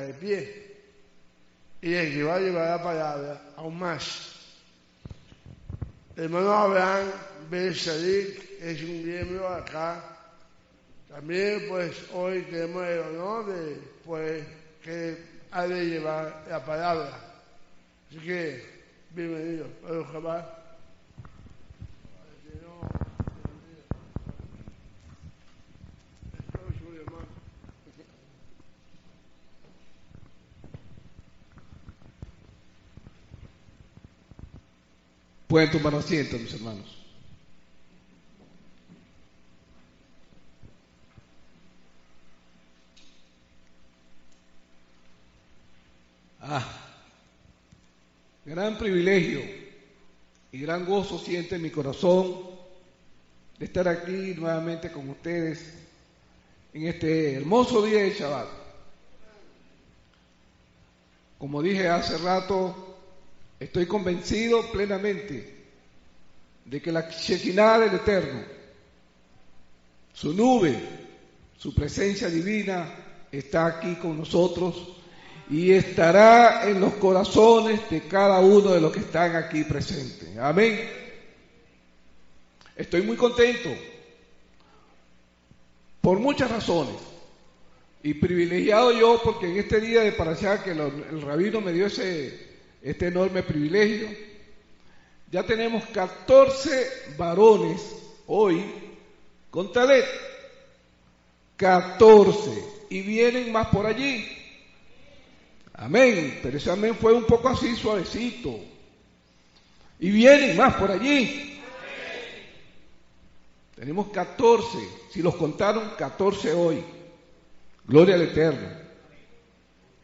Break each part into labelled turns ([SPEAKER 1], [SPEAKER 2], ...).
[SPEAKER 1] de pie. Y el que va a llevar la palabra aún más. El hermano Abraham Sadik es un miembro acá. También pues hoy tenemos el honor de pues que ha de llevar la palabra. Así que bienvenido. Baruch
[SPEAKER 2] Pueden tomar asiento, mis hermanos. Ah, gran privilegio y gran gozo siente en mi corazón de estar aquí nuevamente con ustedes en este hermoso día de Shabbat. Como dije hace rato, Estoy convencido plenamente de que la Shekinah del Eterno, su nube, su presencia divina está aquí con nosotros y estará en los corazones de cada uno de los que están aquí presentes. Amén. Estoy muy contento por muchas razones y privilegiado yo porque en este día de Parashá que el rabino me dio ese este enorme privilegio. Ya tenemos 14 varones hoy con Talet. 14. Y vienen más por allí. Amén. Pero ese amén fue un poco así suavecito. Y vienen más por allí. Tenemos 14. Si los contaron, 14 hoy. Gloria al Eterno.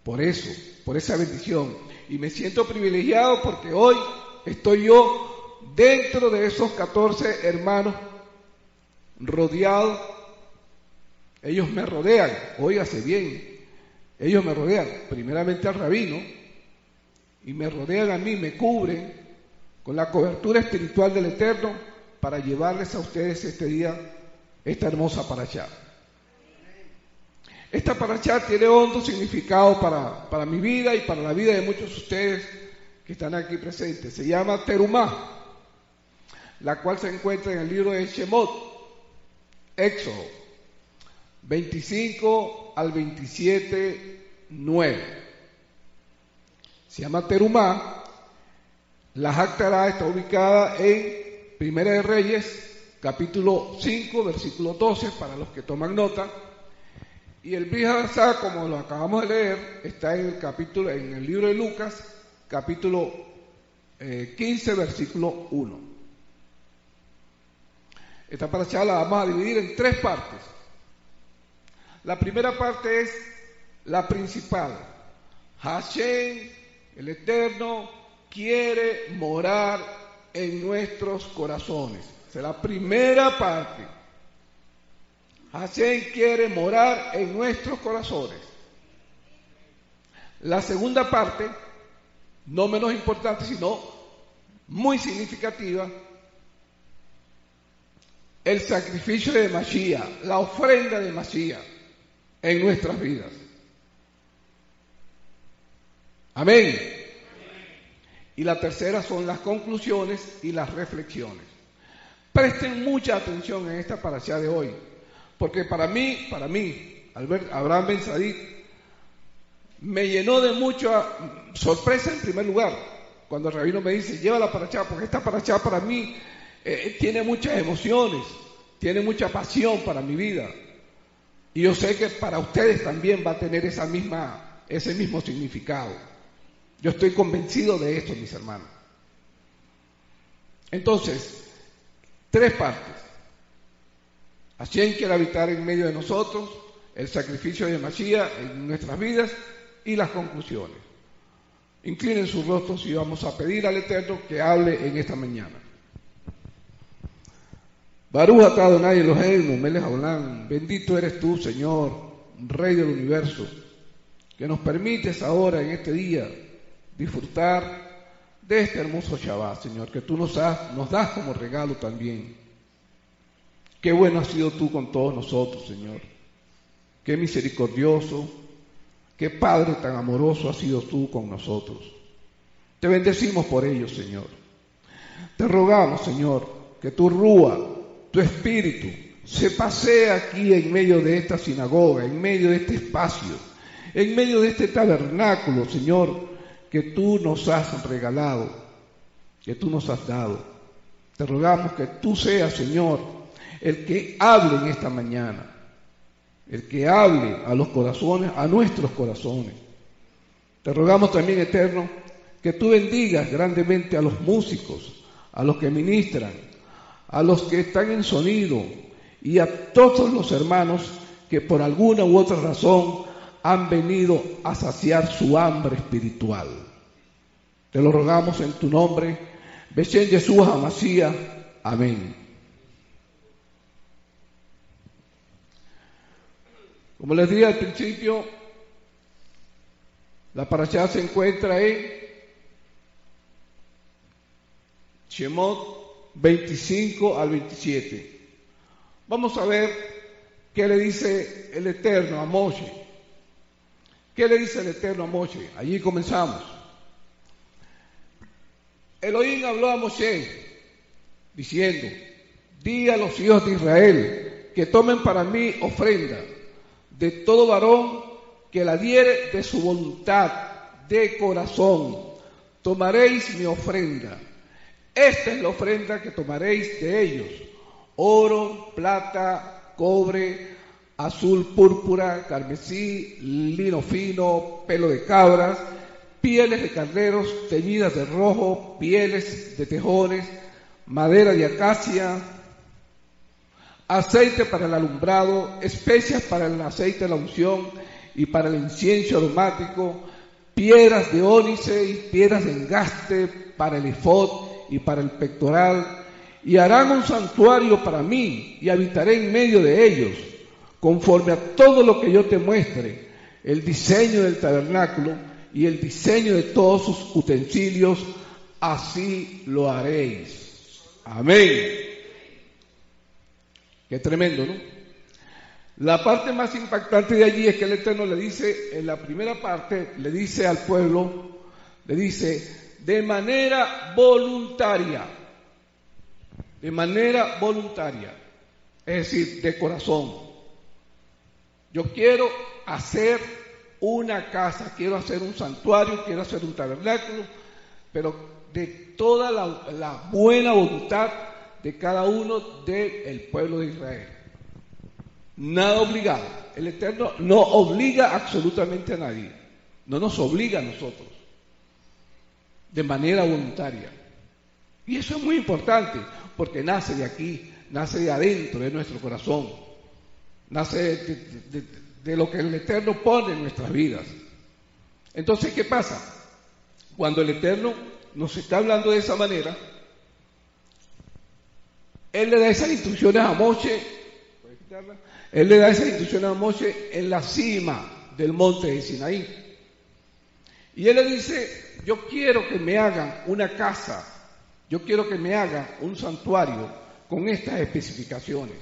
[SPEAKER 2] Por eso, por esa bendición y me siento privilegiado porque hoy estoy yo dentro de esos 14 hermanos rodeados. Ellos me rodean, óigase bien, ellos me rodean, primeramente al rabino, y me rodean a mí, me cubren con la cobertura espiritual del Eterno para llevarles a ustedes este día esta hermosa allá. Esta paracha tiene hondo significado para, para mi vida y para la vida de muchos de ustedes que están aquí presentes. Se llama Terumá, la cual se encuentra en el libro de Shemot, Éxodo 25 al 27, 9. Se llama Terumá. La Jactará está ubicada en Primera de Reyes, capítulo 5, versículo 12, para los que toman nota y el Bihazá, como lo acabamos de leer, está en el capítulo, en el libro de Lucas, capítulo 15, eh, versículo 1. Esta paracha la vamos a dividir en tres partes. La primera parte es la principal. Hashem, el Eterno, quiere morar en nuestros corazones. Es la primera parte. Hashem quiere morar en nuestros corazones. La segunda parte, no menos importante, sino muy significativa, el sacrificio de Mashiach, la ofrenda de Mashiach en nuestras vidas. Amén. Y la tercera son las conclusiones y las reflexiones. Presten mucha atención en esta parasha de hoy. Porque para mí, para mí, Albert, Abraham Ben me llenó de mucha sorpresa en primer lugar, cuando el rabino me dice, llévala para allá, porque esta para allá para mí eh, tiene muchas emociones, tiene mucha pasión para mi vida. Y yo sé que para ustedes también va a tener esa misma, ese mismo significado. Yo estoy convencido de esto, mis hermanos. Entonces, tres partes. Hashem quiere habitar en medio de nosotros, el sacrificio de Mashiach en nuestras vidas y las conclusiones. Inclinen sus rostros y vamos a pedir al Eterno que hable en esta mañana. Baruch Adonai Eloheinu, Melech bendito eres tú, Señor, Rey del universo, que nos permites ahora en este día disfrutar de este hermoso Shabbat, Señor, que tú nos das como regalo también. Qué bueno has sido tú con todos nosotros, Señor. Qué misericordioso Qué Padre tan amoroso has sido tú con nosotros. Te bendecimos por ello, Señor. Te rogamos, Señor, que tu rúa, tu espíritu, se pasee aquí en medio de esta sinagoga, en medio de este espacio, en medio de este tabernáculo, Señor, que tú nos has regalado, que tú nos has dado. Te rogamos que tú seas, Señor, el que hable en esta mañana el que hable a los corazones, a nuestros corazones. Te rogamos también, Eterno, que tú bendigas grandemente a los músicos, a los que ministran, a los que están en sonido y a todos los hermanos que por alguna u otra razón han venido a saciar su hambre espiritual. Te lo rogamos en tu nombre, Besén Jesús Amasía. Amén. Como les dije al principio, la parashá se encuentra en Shemot 25 al 27. Vamos a ver qué le dice el Eterno a Moshe. ¿Qué le dice el Eterno a Moshe? Allí comenzamos. Elohim habló a Moshe diciendo, di a los hijos de Israel que tomen para mí ofrenda de todo varón que la diere de su voluntad, de corazón. Tomaréis mi ofrenda. Esta es la ofrenda que tomaréis de ellos. Oro, plata, cobre, azul, púrpura, carmesí, lino fino, pelo de cabras, pieles de carneros teñidas de rojo, pieles de tejones, madera de acacia, aceite para el alumbrado, especias para el aceite de la unción y para el incienso aromático, piedras de ónice y piedras de engaste para el efod y para el pectoral, y harán un santuario para mí y habitaré en medio de ellos, conforme a todo lo que yo te muestre, el diseño del tabernáculo y el diseño de todos sus utensilios, así lo haréis. Amén. Qué tremendo, ¿no? La parte más impactante de allí es que el Eterno le dice, en la primera parte, le dice al pueblo, le dice, de manera voluntaria, de manera voluntaria, es decir, de corazón. Yo quiero hacer una casa, quiero hacer un santuario, quiero hacer un tabernáculo, pero de toda la, la buena voluntad de cada uno del pueblo de Israel. Nada obligado. El Eterno no obliga absolutamente a nadie. No nos obliga a nosotros. De manera voluntaria. Y eso es muy importante, porque nace de aquí, nace de adentro de nuestro corazón. Nace de, de lo que el Eterno pone en nuestras vidas. Entonces, ¿qué pasa? Cuando el Eterno nos está hablando de esa manera, él le da esas instrucciones a Moshe, él le da esas instrucciones a Moshe en la cima del monte de Sinaí. Y él le dice, yo quiero que me hagan una casa, yo quiero que me hagan un santuario con estas especificaciones.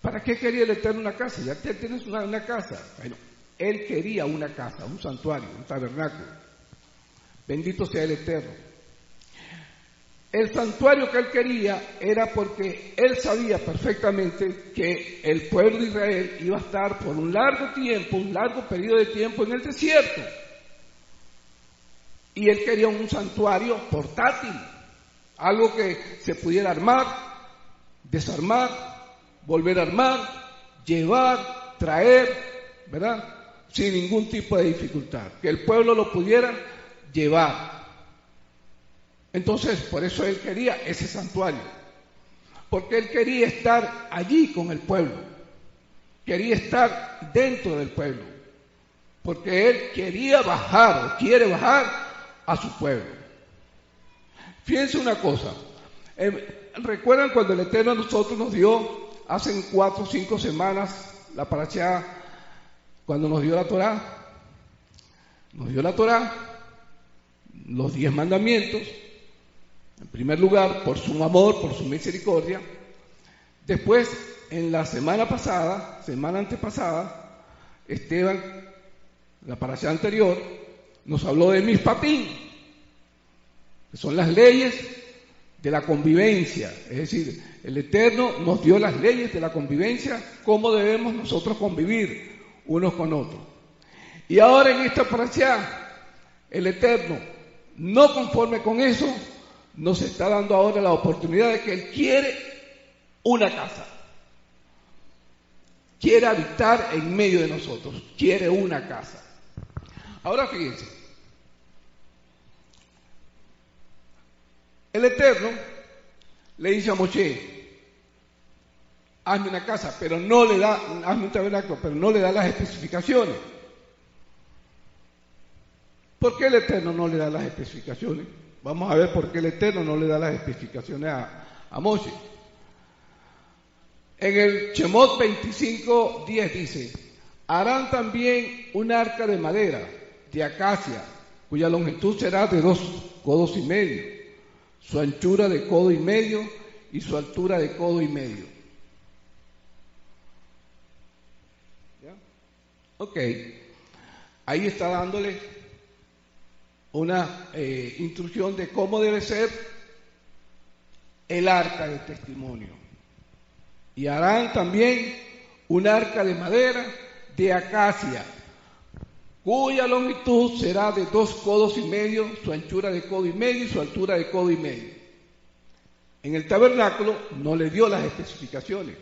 [SPEAKER 2] ¿Para qué quería el Eterno una casa? Ya tienes una, una casa. Bueno, él quería una casa, un santuario, un tabernáculo. Bendito sea el Eterno. El santuario que él quería era porque él sabía perfectamente que el pueblo de Israel iba a estar por un largo tiempo, un largo periodo de tiempo en el desierto. Y él quería un santuario portátil, algo que se pudiera armar, desarmar, volver a armar, llevar, traer, ¿verdad? Sin ningún tipo de dificultad. Que el pueblo lo pudiera llevar. Entonces, por eso él quería ese santuario, porque él quería estar allí con el pueblo, quería estar dentro del pueblo, porque él quería bajar quiere bajar a su pueblo. Fíjense una cosa, em, ¿recuerdan cuando el Eterno a nosotros nos dio hace cuatro o cinco semanas la paracha, cuando nos dio la Torah? Nos dio la Torah, los diez mandamientos, en primer lugar, por su amor, por su misericordia. Después, en la semana pasada, semana antepasada, Esteban, la parasha anterior, nos habló de Mispatín, que son las leyes de la convivencia. Es decir, el Eterno nos dio las leyes de la convivencia, cómo debemos nosotros convivir unos con otros. Y ahora en esta parasha, el Eterno, no conforme con eso, nos está dando ahora la oportunidad de que Él quiere una casa. Quiere habitar en medio de nosotros. Quiere una casa. Ahora fíjense. El Eterno le dice a Moshe, hazme una casa, pero no le da, hazme un tabernáculo, pero no le da las especificaciones. ¿Por qué el Eterno no le da las especificaciones? Vamos a ver por qué el Eterno no le da las especificaciones a, a Moshe. En el Shemot 25, 10 dice, harán también un arca de madera, de acacia, cuya longitud será de dos codos y medio, su anchura de codo y medio y su altura de codo y medio. ¿Ya? Ok, ahí está dándole una eh, instrucción de cómo debe ser el arca de testimonio. Y harán también un arca de madera de acacia, cuya longitud será de dos codos y medio, su anchura de codo y medio y su altura de codo y medio. En el tabernáculo no le dio las especificaciones,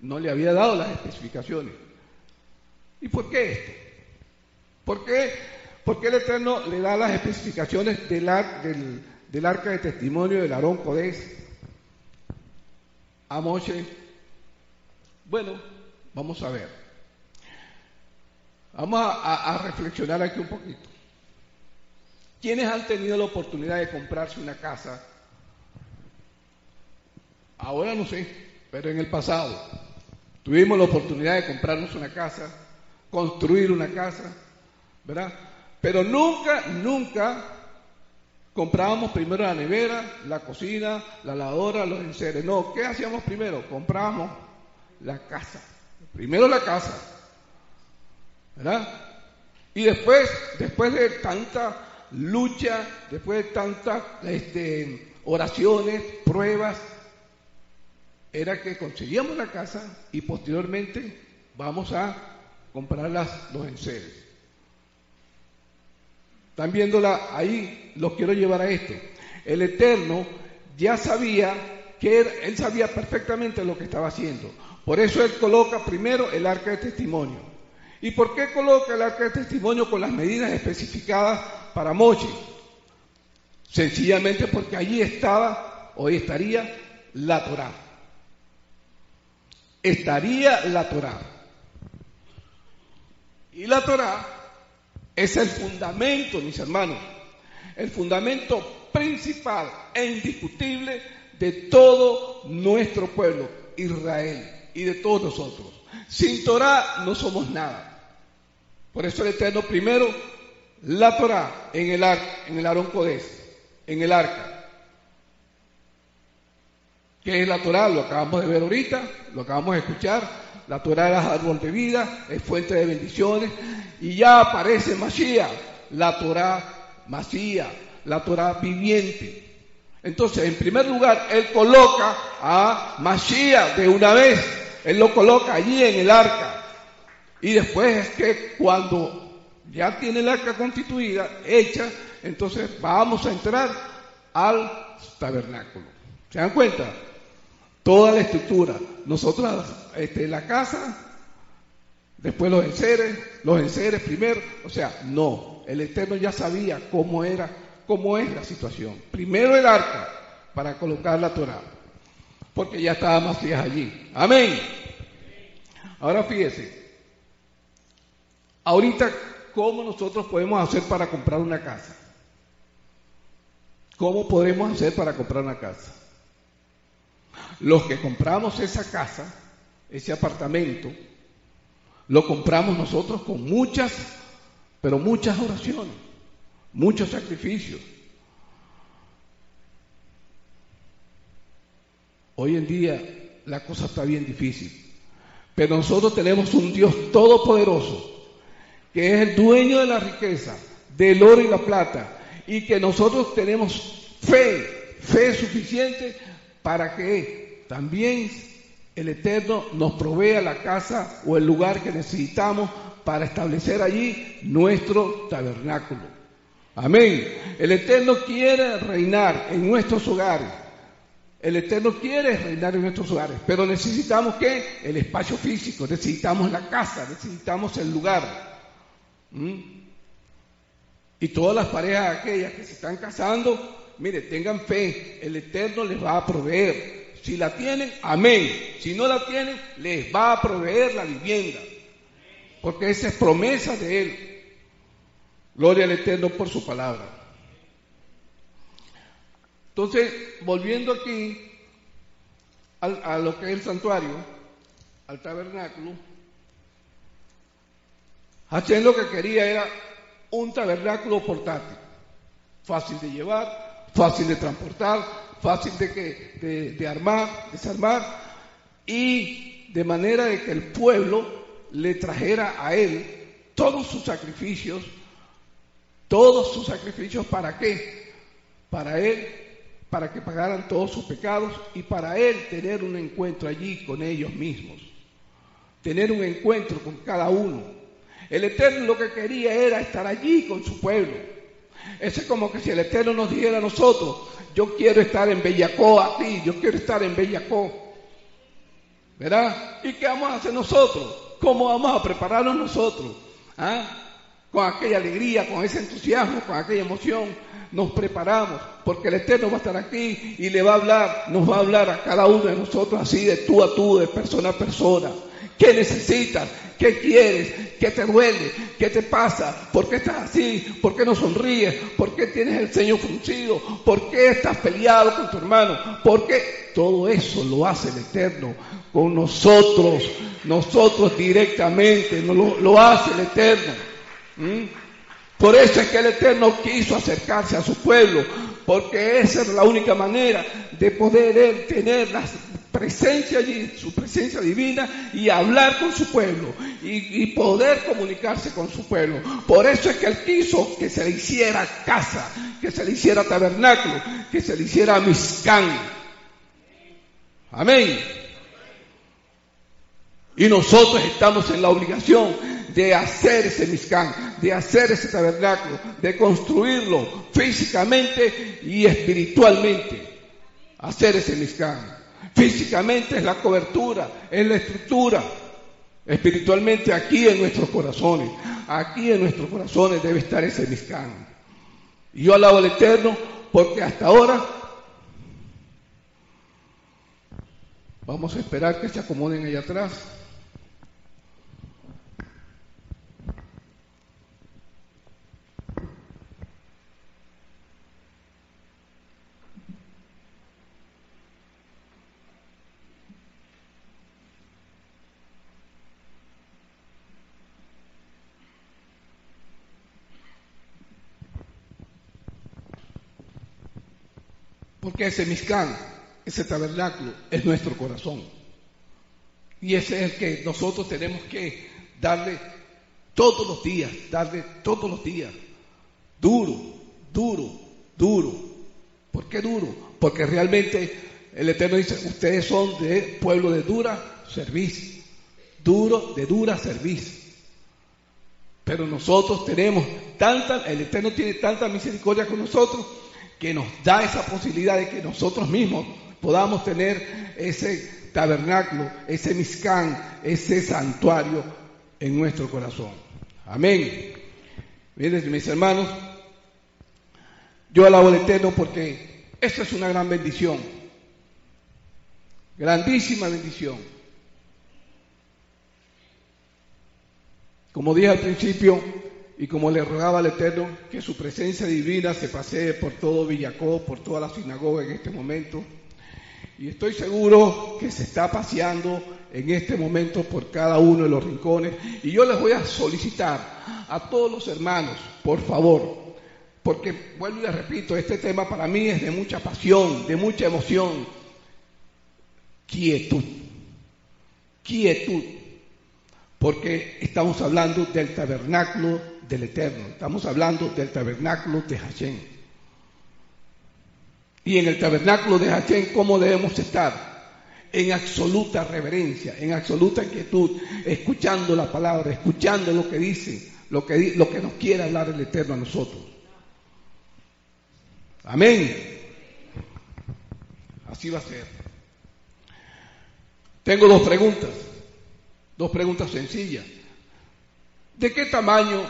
[SPEAKER 2] no le había dado las especificaciones. ¿Y por qué esto? ¿Por qué porque el Eterno le da las especificaciones del, arca de testimonio del Aarón Codés a Moshe? Bueno, vamos a ver. Vamos a, reflexionar aquí un poquito. ¿Quiénes han tenido la oportunidad de comprarse una casa? Ahora no sé, pero en el pasado tuvimos la oportunidad de comprarnos una casa, construir una casa, ¿verdad? Pero nunca, nunca comprábamos primero la nevera, la cocina, la lavadora, los enseres. No, ¿qué hacíamos primero? Comprábamos la casa. Primero la casa. ¿Verdad? Y después, después de tanta lucha, después de tantas este, oraciones, pruebas, era que conseguíamos la casa y posteriormente vamos a comprar las, los enseres. Están viéndola ahí, los quiero llevar a esto. El Eterno ya sabía que él, sabía perfectamente lo que estaba haciendo. Por eso él coloca primero el arca de testimonio. ¿Y por qué coloca el arca de testimonio con las medidas especificadas para Mochi? Sencillamente porque allí estaba, hoy estaría, la Torah. Estaría la Torah. Y la Torah es el fundamento, mis hermanos, el fundamento principal e indiscutible de todo nuestro pueblo, Israel, y de todos nosotros. Sin Torah no somos nada. Por eso el Eterno primero, la Torah en el, en el Aarón Codés, en el arca. ¿Qué es la Torah? Lo acabamos de ver ahorita, lo acabamos de escuchar la Torah es árbol de vida, es fuente de bendiciones, y ya aparece Mashiach, la Torah Mashiach, la Torah viviente. Entonces, en primer lugar, él coloca a Mashiach de una vez, él lo coloca allí en el arca. Y después es que cuando ya tiene el arca constituida, hecha, entonces vamos a entrar al tabernáculo. ¿Se dan cuenta? Toda la estructura. Nosotros, este, la casa, después los enseres, los enseres primero. O sea, no. El Eterno ya sabía cómo era, cómo es la situación. Primero el arca para colocar la Torah. Porque ya estaba Macías allí. Amén. Ahora fíjese. Ahorita, ¿cómo nosotros podemos hacer para comprar una casa? ¿Cómo podemos hacer para comprar una casa? Los que compramos esa casa, ese apartamento, lo compramos nosotros con muchas, pero muchas oraciones, muchos sacrificios. Hoy en día la cosa está bien difícil, pero nosotros tenemos un Dios todopoderoso que es el dueño de la riqueza, del oro y la plata, y que nosotros tenemos fe, fe suficiente para que también el Eterno nos provea la casa o el lugar que necesitamos para establecer allí nuestro tabernáculo. Amén. El Eterno quiere reinar en nuestros hogares. El Eterno quiere reinar en nuestros hogares, pero necesitamos que el espacio físico, necesitamos la casa, necesitamos el lugar. ¿Mm? Y todas las parejas aquellas que se están casando, mire, tengan fe, el Eterno les va a proveer. Si la tienen, amén. Si no la tienen, les va a proveer la vivienda. Porque esa es promesa de Él. Gloria al Eterno por su palabra. Entonces, volviendo aquí a lo que es el santuario, al tabernáculo, Hachén lo que quería era un tabernáculo portátil, fácil de llevar, fácil de transportar, fácil de, que, de, armar, desarmar, y de manera de que el pueblo le trajera a él todos sus sacrificios, todos sus sacrificios, ¿para qué? Para él, para que pagaran todos sus pecados y para él tener un encuentro allí con ellos mismos, tener un encuentro con cada uno. El Eterno lo que quería era estar allí con su pueblo. Ese es como que si el Eterno nos dijera a nosotros, yo quiero estar en Bellacó a ti, yo quiero estar en Bellacó. ¿Verdad? ¿Y qué vamos a hacer nosotros? ¿Cómo vamos a prepararnos nosotros? ¿Ah? Con aquella alegría, con ese entusiasmo, con aquella emoción, nos preparamos, porque el Eterno va a estar aquí y le va a hablar, nos va a hablar a cada uno de nosotros así, de tú a tú, de persona a persona. ¿Qué necesitas? ¿Qué quieres? ¿Qué te duele? ¿Qué te pasa? ¿Por qué estás así? ¿Por qué no sonríes? ¿Por qué tienes el ceño fruncido? ¿Por qué estás peleado con tu hermano? ¿Por qué? Todo eso lo hace el Eterno con nosotros, nosotros directamente, lo, hace el Eterno. ¿Mm? Por eso es que el Eterno quiso acercarse a su pueblo, porque esa es la única manera de poder él tener la presencia allí, su presencia divina y hablar con su pueblo y, poder comunicarse con su pueblo. Por eso es que él quiso que se le hiciera casa, que se le hiciera tabernáculo, que se le hiciera miscán. Amén. Y nosotros estamos en la obligación de hacer ese miscán, de hacer ese tabernáculo, de construirlo físicamente y espiritualmente. Hacer ese miscán. Físicamente es la cobertura, es la estructura. Espiritualmente aquí en nuestros corazones, aquí en nuestros corazones debe estar ese miscán. Y yo alabo al Eterno porque hasta ahora vamos a esperar que se acomoden allá atrás. Porque ese miscán, ese tabernáculo, es nuestro corazón. Y ese es el que nosotros tenemos que darle todos los días, darle todos los días. Duro, duro, duro. ¿Por qué duro? Porque realmente el Eterno dice, ustedes son de pueblo de dura servicio. Duro, de dura servicio. Pero nosotros tenemos tanta, el Eterno tiene tanta misericordia con nosotros que nos da esa posibilidad de que nosotros mismos podamos tener ese tabernáculo, ese miscán, ese santuario en nuestro corazón. Amén. Miren, mis hermanos, yo alabo al Eterno porque esto es una gran bendición, grandísima bendición. Como dije al principio, y como le rogaba al Eterno que su presencia divina se pasee por todo Villacó, por toda la sinagoga en este momento. Y estoy seguro que se está paseando en este momento por cada uno de los rincones. Y yo les voy a solicitar a todos los hermanos, por favor, porque vuelvo y les repito, este tema para mí es de mucha pasión, de mucha emoción. Quietud, quietud porque estamos hablando del tabernáculo del Eterno, estamos hablando del tabernáculo de Hashem. Y en el tabernáculo de Hashem, ¿cómo debemos estar? En absoluta reverencia, en absoluta quietud, escuchando la palabra, escuchando lo que dice, lo que, lo que nos quiere hablar el Eterno a nosotros. Amén. Así va a ser. Tengo dos preguntas, dos preguntas sencillas. ¿De qué tamaño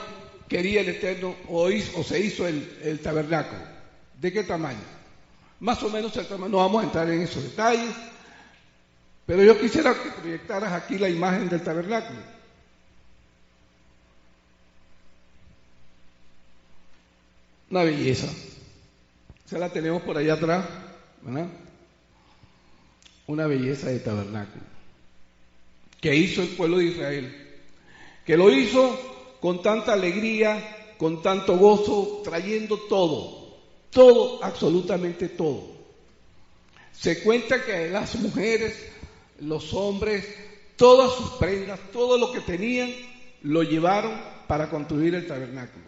[SPEAKER 2] quería el Eterno o, se hizo el, tabernáculo? ¿De qué tamaño? Más o menos el tamaño, no vamos a entrar en esos detalles, pero yo quisiera que proyectaras aquí la imagen del tabernáculo. Una belleza. Se la tenemos por allá atrás, ¿verdad? Una belleza de tabernáculo. Que hizo el pueblo de Israel. Que lo hizo con tanta alegría, con tanto gozo, trayendo todo. Todo, absolutamente todo. Se cuenta que las mujeres, los hombres, todas sus prendas, todo lo que tenían, lo llevaron para construir el tabernáculo.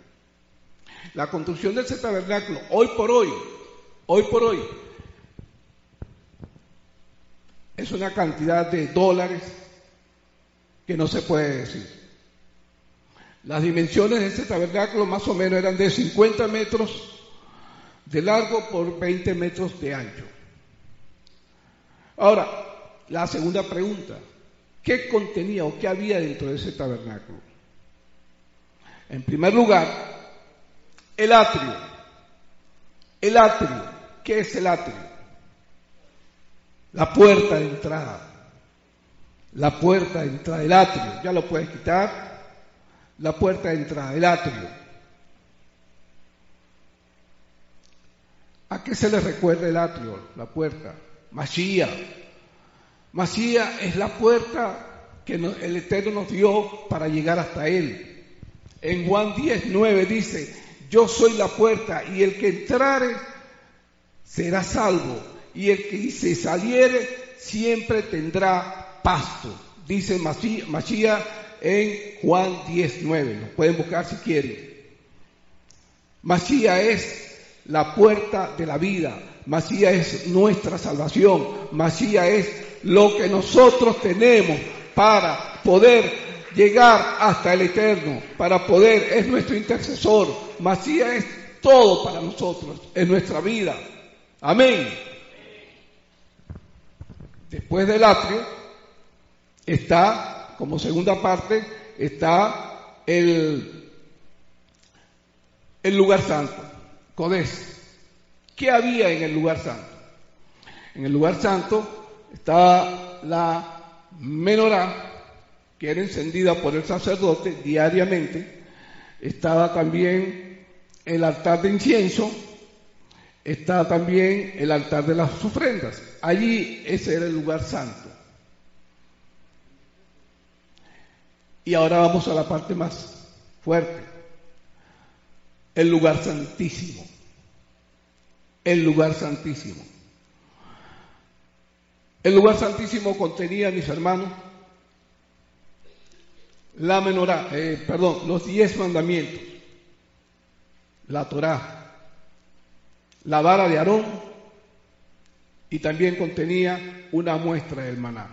[SPEAKER 2] La construcción de ese tabernáculo, hoy por hoy, hoy por hoy, es una cantidad de dólares que no se puede decir. Las dimensiones de ese tabernáculo más o menos eran de 50 metros de largo por 20 metros de ancho. Ahora, la segunda pregunta, ¿qué contenía o qué había dentro de ese tabernáculo? En primer lugar, el atrio. El atrio. ¿Qué es el atrio? La puerta de entrada. La puerta de entrada, el atrio. Ya lo puedes quitar. La puerta de entrada, el atrio. ¿A qué se le recuerda el atrio? La puerta. Masía. Masía es la puerta que el Eterno nos dio para llegar hasta Él. En Juan 10, 9 dice, yo soy la puerta y el que entrare será salvo y el que se saliere siempre tendrá pasto, dice Masía en Juan 19, lo pueden buscar si quieren. Masía es la puerta de la vida, Masía es nuestra salvación, Masía es lo que nosotros tenemos para poder llegar hasta el Eterno, para poder, es nuestro intercesor. Masía es todo para nosotros, en nuestra vida. Amén. Después del atrio está, como segunda parte, está el, lugar santo, Codés. ¿Qué había en el lugar santo? En el lugar santo está la menorá, que era encendida por el sacerdote diariamente, estaba también el altar de incienso, estaba también el altar de las ofrendas. Allí ese era el lugar santo. Y ahora vamos a la parte más fuerte. El lugar santísimo. El lugar santísimo. El lugar santísimo contenía, mis hermanos, la menorá, eh, perdón, los diez mandamientos, la Torá, la vara de Aarón y también contenía una muestra del maná,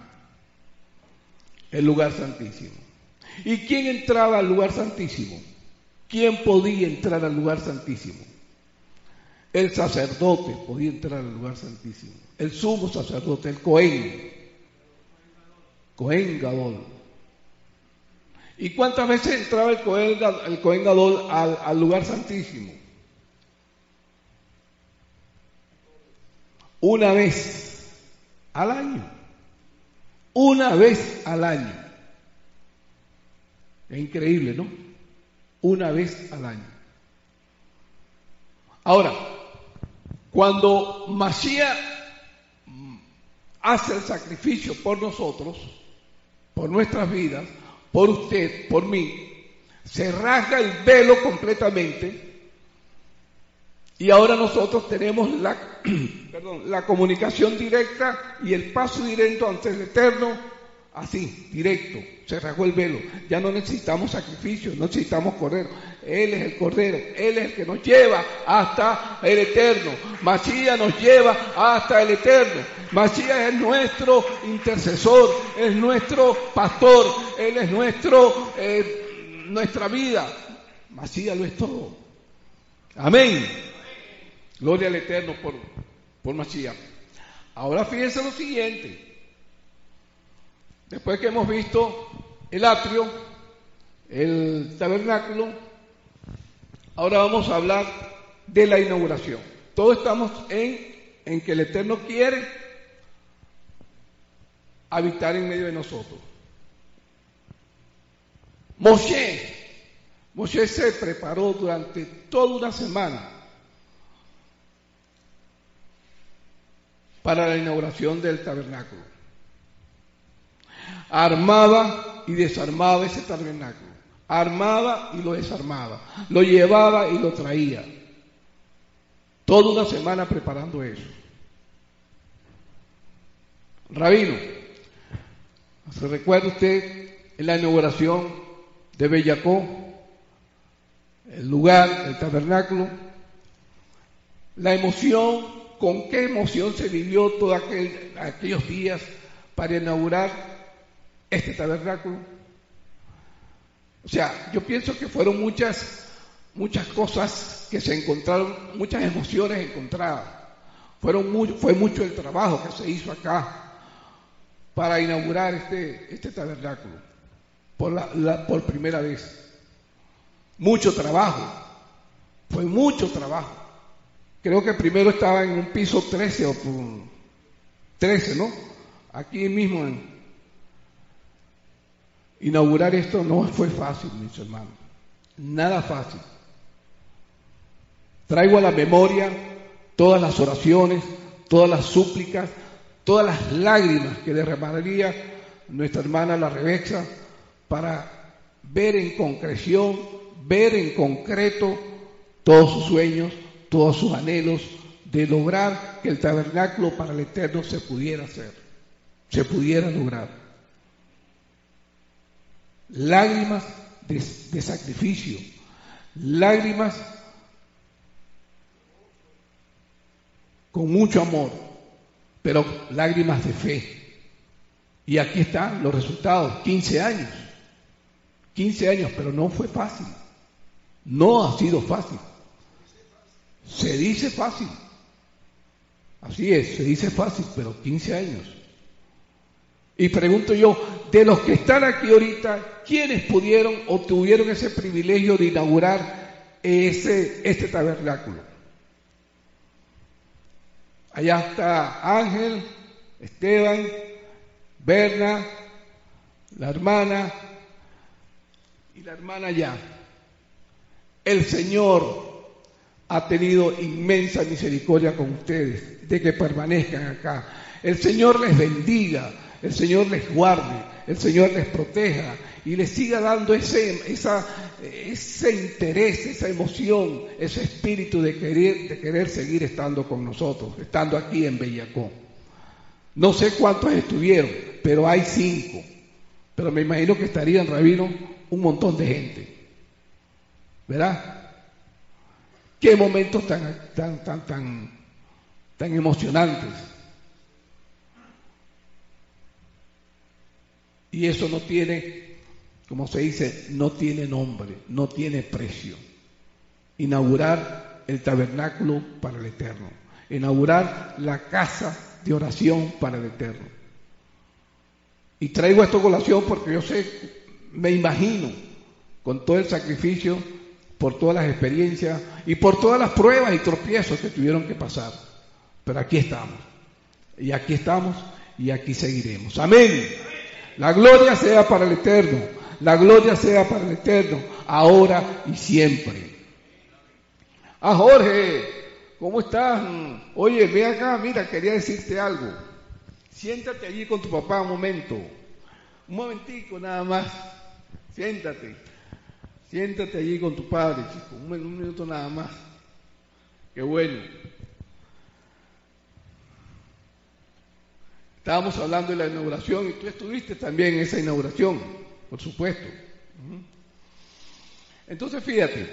[SPEAKER 2] el lugar santísimo. ¿Y quién entraba al lugar santísimo? ¿Quién podía entrar al lugar santísimo? El sacerdote podía entrar al lugar santísimo. El sumo sacerdote, el Cohen. Cohen Gadol. ¿Y cuántas veces entraba el Cohen, Gadol al, lugar santísimo? Una vez al año. Una vez al año. Increíble, ¿no? Una vez al año. Ahora, cuando Masías hace el sacrificio por nosotros, por nuestras vidas, por usted, por mí, se rasga el velo completamente y ahora nosotros tenemos la, la comunicación directa y el paso directo ante el Eterno así, directo, se rasgó el velo. Ya no necesitamos sacrificios, no necesitamos cordero. Él es el cordero, Él es el que nos lleva hasta el eterno. Masías nos lleva hasta el eterno. Masías es nuestro intercesor, es nuestro pastor, Él es nuestro, eh, nuestra vida. Masías lo es todo. Amén. Gloria al eterno por, por. Ahora fíjense lo siguiente. Después que hemos visto el atrio, el tabernáculo, ahora vamos a hablar de la inauguración. Todos estamos en, en que el Eterno quiere habitar en medio de nosotros. Moshe, Moshe se preparó durante toda una semana para la inauguración del tabernáculo armaba y desarmaba ese tabernáculo, armaba y lo desarmaba, lo llevaba y lo traía. Toda una semana preparando eso. Rabino, ¿se recuerda usted en la inauguración de Bellacó, el lugar, el tabernáculo? La emoción, con qué emoción se vivió todos aquellos días para inaugurar este tabernáculo. O sea, yo pienso que fueron muchas, muchas cosas que se encontraron, muchas emociones encontradas. Fueron fue mucho el trabajo que se hizo acá para inaugurar este, este tabernáculo por, la, por primera vez. Mucho trabajo, fue mucho trabajo. Creo que primero estaba en un piso 13 o 13, ¿no? Aquí mismo Inaugurar esto no fue fácil, mis hermanos. Nada fácil. Traigo a la memoria todas las oraciones, todas las súplicas, todas las lágrimas que derramaría nuestra hermana la Rebeca para ver en concreción, ver en concreto todos sus sueños, todos sus anhelos de lograr que el tabernáculo para el Eterno se pudiera hacer, se pudiera lograr lágrimas de, sacrificio, lágrimas con mucho amor, pero lágrimas de fe. Y aquí están los resultados, 15 años, 15 años, pero no fue fácil, no ha sido fácil. Se dice fácil, así es, se dice fácil, pero 15 años. Y pregunto yo, de los que están aquí ahorita, ¿quiénes pudieron o tuvieron ese privilegio de inaugurar ese, este tabernáculo? Allá está Ángel, Esteban, Berna, la hermana y la hermana ya. El Señor ha tenido inmensa misericordia con ustedes de que permanezcan acá. El Señor les bendiga el Señor les guarde, el Señor les proteja y les siga dando ese, ese interés, esa emoción, ese espíritu de querer, de querer seguir estando con nosotros, estando aquí en Bellacó. No sé cuántos estuvieron, pero hay cinco. Pero me imagino que estarían, Rabino, un montón de gente. ¿Verdad? Qué momentos tan, tan, tan, tan, tan emocionantes. Y eso no tiene, como se dice, no tiene nombre, no tiene precio. Inaugurar el tabernáculo para el Eterno. Inaugurar la casa de oración para el Eterno. Y traigo esta colación porque yo sé, me imagino, con todo el sacrificio, por todas las experiencias y por todas las pruebas y tropiezos que tuvieron que pasar. Pero aquí estamos. Y aquí estamos y aquí seguiremos. Amén. La gloria sea para el Eterno. La gloria sea para el Eterno, ahora y siempre. Ah, Jorge, ¿cómo estás? Oye, ve acá, mira, quería decirte algo. Siéntate allí con tu papá un momento. Un momentico nada más. Siéntate. Siéntate allí con tu padre, chico. Un, un minuto nada más. Qué bueno. Estábamos hablando de la inauguración y tú estuviste también en esa inauguración, por supuesto. Entonces, fíjate,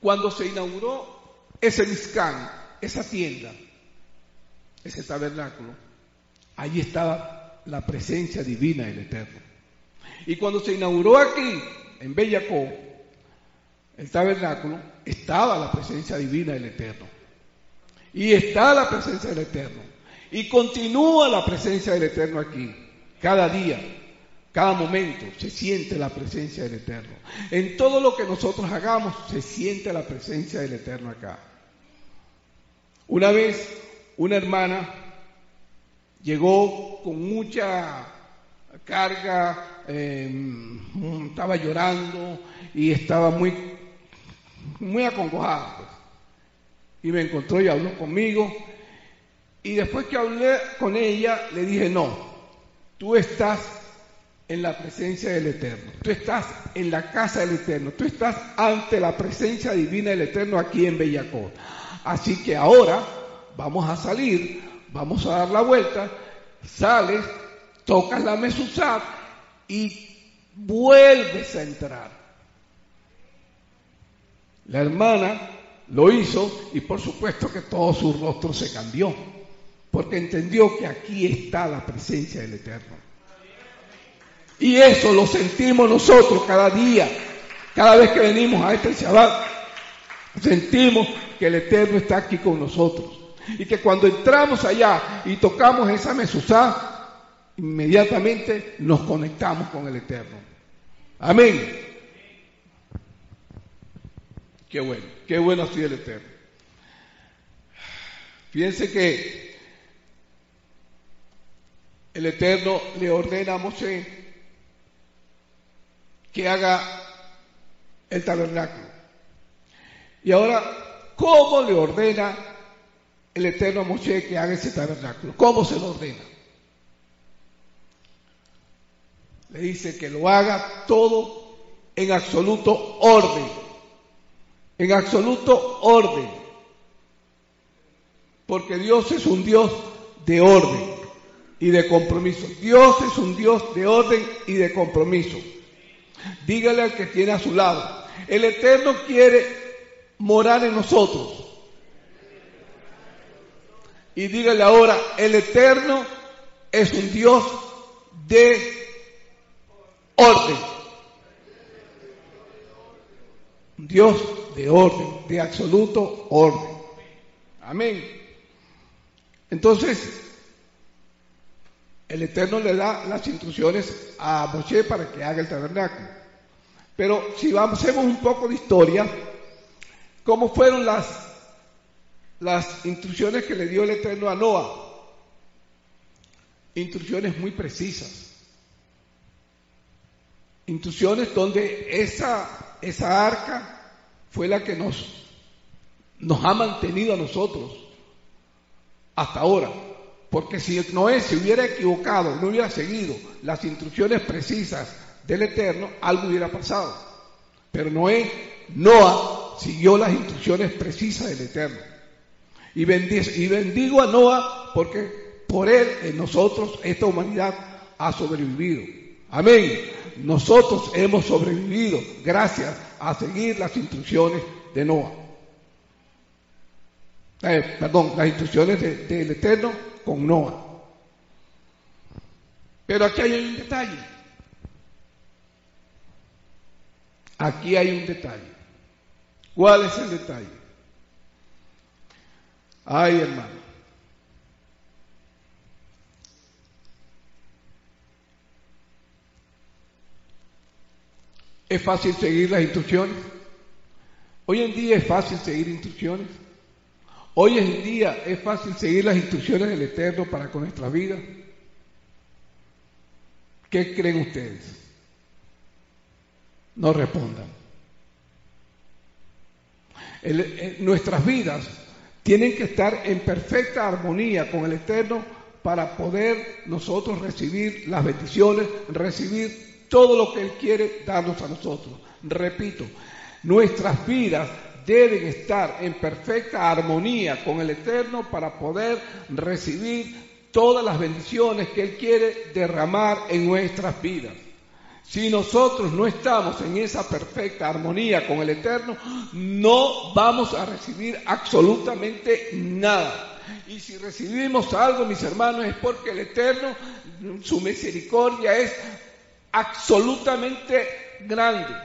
[SPEAKER 2] cuando se inauguró ese Mizcán, esa tienda, ese tabernáculo, allí estaba la presencia divina del Eterno. Y cuando se inauguró aquí, en Bellacó, el tabernáculo, estaba la presencia divina del Eterno. Y está la presencia del Eterno. Y continúa la presencia del Eterno aquí, cada día, cada momento se siente la presencia del Eterno. En todo lo que nosotros hagamos se siente la presencia del Eterno acá. Una vez una hermana llegó con mucha carga, em, estaba llorando y estaba muy, muy acongojada. Pues. Y me encontró y habló conmigo. Y después que hablé con ella, le dije, no, tú estás en la presencia del Eterno, tú estás en la casa del Eterno, tú estás ante la presencia divina del Eterno aquí en Bellacó. Así que ahora vamos a salir, vamos a dar la vuelta, sales, tocas la mesuzá y vuelves a entrar. La hermana lo hizo y por supuesto que todo su rostro se cambió, porque entendió que aquí está la presencia del Eterno. Y eso lo sentimos nosotros cada día, cada vez que venimos a este Shabbat. Sentimos que el Eterno está aquí con nosotros. Y que cuando entramos allá y tocamos esa mesuzá, inmediatamente nos conectamos con el Eterno. Amén. Qué bueno, qué bueno ha sido el Eterno. Fíjense que el Eterno le ordena a Moshe que haga el tabernáculo. Y ahora, ¿cómo le ordena el Eterno a Moshe que haga ese tabernáculo? ¿Cómo se lo ordena? Le dice que lo haga todo en absoluto orden. En absoluto orden. Porque Dios es un Dios de orden y de compromiso. Dios es un Dios de orden y de compromiso. Dígale al que tiene a su lado. El Eterno quiere morar en nosotros. Y dígale ahora, el Eterno es un Dios de orden. Un Dios de orden, de absoluto orden. Amén. Entonces, el Eterno le da las instrucciones a Moshe para que haga el tabernáculo. Pero si vamos, hacemos un poco de historia, ¿cómo fueron las, las instrucciones que le dio el Eterno a Noah? Instrucciones muy precisas. Instrucciones donde esa, esa arca fue la que nos, nos ha mantenido a nosotros hasta ahora. Porque si Noé se hubiera equivocado, no hubiera seguido las instrucciones precisas del Eterno, algo hubiera pasado. Pero Noé, Noah, siguió las instrucciones precisas del Eterno. Y, y bendigo a Noah porque por él en nosotros esta humanidad ha sobrevivido. Amén. Nosotros hemos sobrevivido gracias a seguir las instrucciones de Noah. Eh, perdón, las instrucciones del Eterno con Noah. Pero aquí hay un detalle. Aquí hay un detalle. ¿Cuál es el detalle? Ay, hermano. ¿Es fácil seguir las instrucciones? Hoy en día es fácil seguir instrucciones. Hoy en día es fácil seguir las instrucciones del Eterno para con nuestra vida. ¿Qué creen ustedes? No respondan. nuestras vidas tienen que estar en perfecta armonía con el Eterno para poder nosotros recibir las bendiciones, recibir todo lo que Él quiere darnos a nosotros. Repito, nuestras vidas deben estar en perfecta armonía con el Eterno para poder recibir todas las bendiciones que Él quiere derramar en nuestras vidas. Si nosotros no estamos en esa perfecta armonía con el Eterno, no vamos a recibir absolutamente nada. Y si recibimos algo, mis hermanos, es porque el Eterno, su misericordia es absolutamente grande.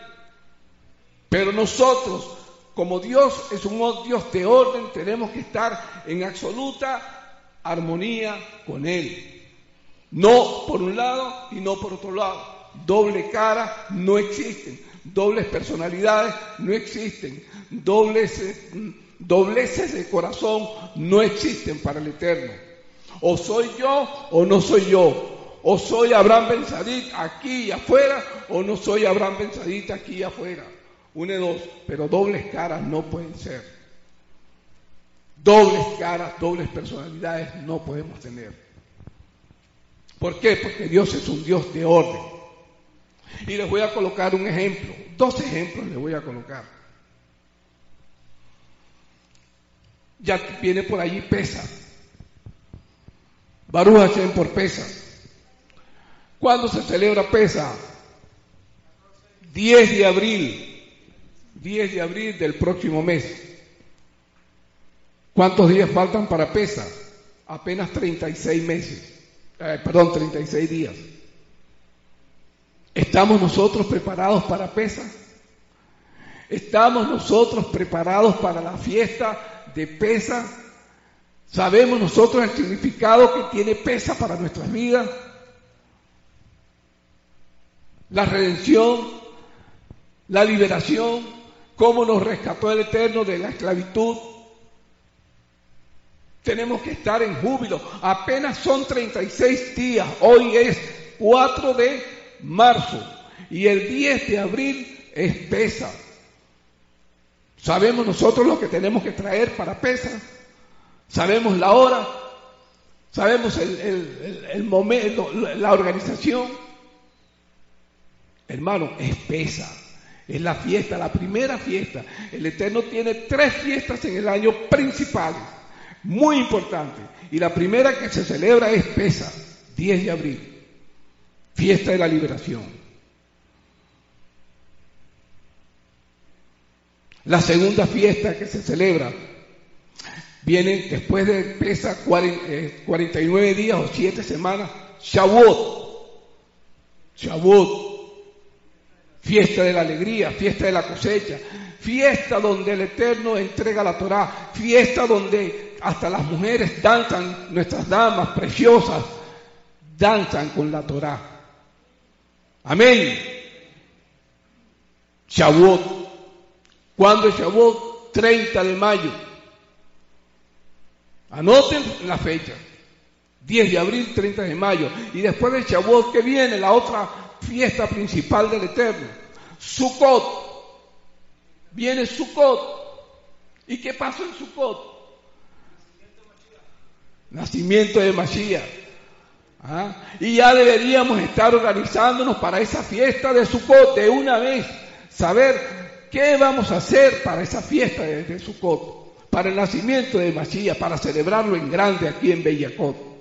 [SPEAKER 2] Pero nosotros, como Dios es un Dios de orden, tenemos que estar en absoluta armonía con Él. No por un lado y no por otro lado doble cara no existen, dobles personalidades no existen, eh, dobleces de corazón no existen para el Eterno. O soy yo o no soy yo. O soy Abraham Benzadit aquí y afuera o no soy Abraham Benzadit aquí y afuera. Une dos, pero dobles caras no pueden ser. Dobles caras, dobles personalidades no podemos tener. ¿Por qué? Porque Dios es un Dios de orden. Y les voy a colocar un ejemplo, dos ejemplos les voy a colocar. Ya viene por allí pesa. Baruch Hashem por pesa. ¿Cuándo se celebra pesa? 10 de abril. 10 de abril del próximo mes. ¿Cuántos días faltan para pesa? Apenas 36 meses. Eh, perdón, 36 días. ¿Estamos nosotros preparados para Pesa? ¿Estamos nosotros preparados para la fiesta de Pesa? ¿Sabemos nosotros el significado que tiene Pesa para nuestras vidas? La redención, la liberación, cómo nos rescató el Eterno de la esclavitud. Tenemos que estar en júbilo. Apenas son 36 días. Hoy es 4 de marzo y el 10 de abril es pesa. Sabemos nosotros lo que tenemos que traer para pesa, sabemos la hora, sabemos el, momento, la organización. Hermano, es pesa. Es la fiesta, la primera fiesta. El Eterno tiene tres fiestas en el año principales, muy importantes. Y la primera que se celebra es Pesa, 10 de abril fiesta de la liberación. La segunda fiesta que se celebra viene después de pesa 49 eh, días o 7 semanas, Shavuot. Shavuot. Fiesta de la alegría, fiesta de la cosecha, fiesta donde el Eterno entrega la Torah, fiesta donde hasta las mujeres danzan, nuestras damas preciosas, danzan con la Torah. Amén. Shavuot. ¿Cuándo es Shavuot? 30 de mayo. Anoten la fecha. 10 de abril, 30 de mayo. Y después de Shavuot, que viene la otra fiesta principal del Eterno. Sukkot. Viene Sukkot. ¿Y qué pasó en Sukkot? Nacimiento de Mashiach. ¿Ah? Y ya deberíamos estar organizándonos para esa fiesta de Sukkot de una vez. Saber qué vamos a hacer para esa fiesta de, Sukkot. Para el nacimiento de Masías, para celebrarlo en grande aquí en Bellacot.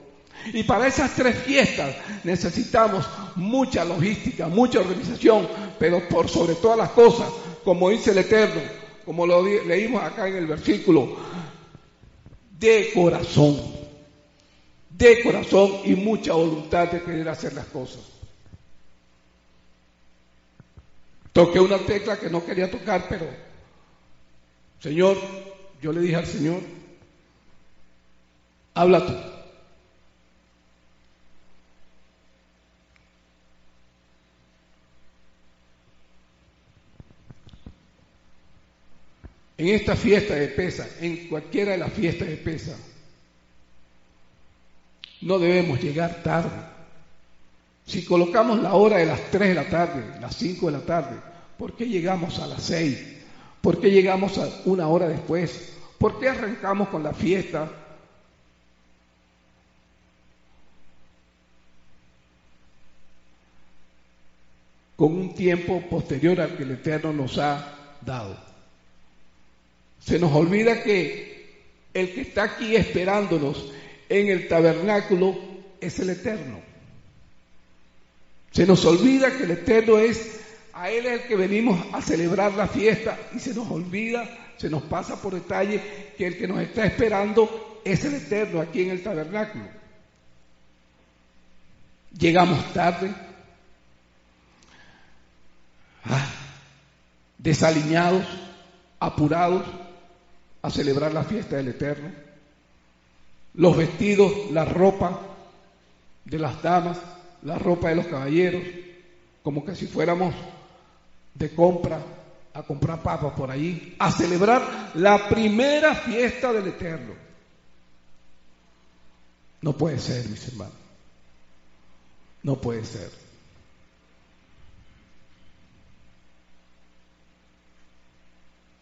[SPEAKER 2] Y para esas tres fiestas necesitamos mucha logística, mucha organización, pero por sobre todas las cosas, como dice el Eterno, como lo leímos acá en el versículo, de corazón de corazón y mucha voluntad de querer hacer las cosas. Toqué una tecla que no quería tocar, pero, Señor, yo le dije al Señor, habla tú. En esta fiesta de pesa, en cualquiera de las fiestas de pesa, no debemos llegar tarde. Si colocamos la hora de las 3 de la tarde, las 5 de la tarde, ¿por qué llegamos a las 6? ¿Por qué llegamos a una hora después? ¿Por qué arrancamos con la fiesta? con un tiempo posterior al que el Eterno nos ha dado. Se nos olvida que el que está aquí esperándonos en el tabernáculo es el eterno. Se nos olvida que el eterno es, a Él es el que venimos a celebrar la fiesta y se nos olvida, se nos pasa por detalle que el que nos está esperando es el eterno aquí en el tabernáculo. Llegamos tarde, ah, desaliñados, apurados a celebrar la fiesta del Eterno. Los vestidos, la ropa de las damas, la ropa de los caballeros, como que si fuéramos de compra a comprar papas por allí, a celebrar la primera fiesta del Eterno. No puede ser, mis hermanos. No puede ser.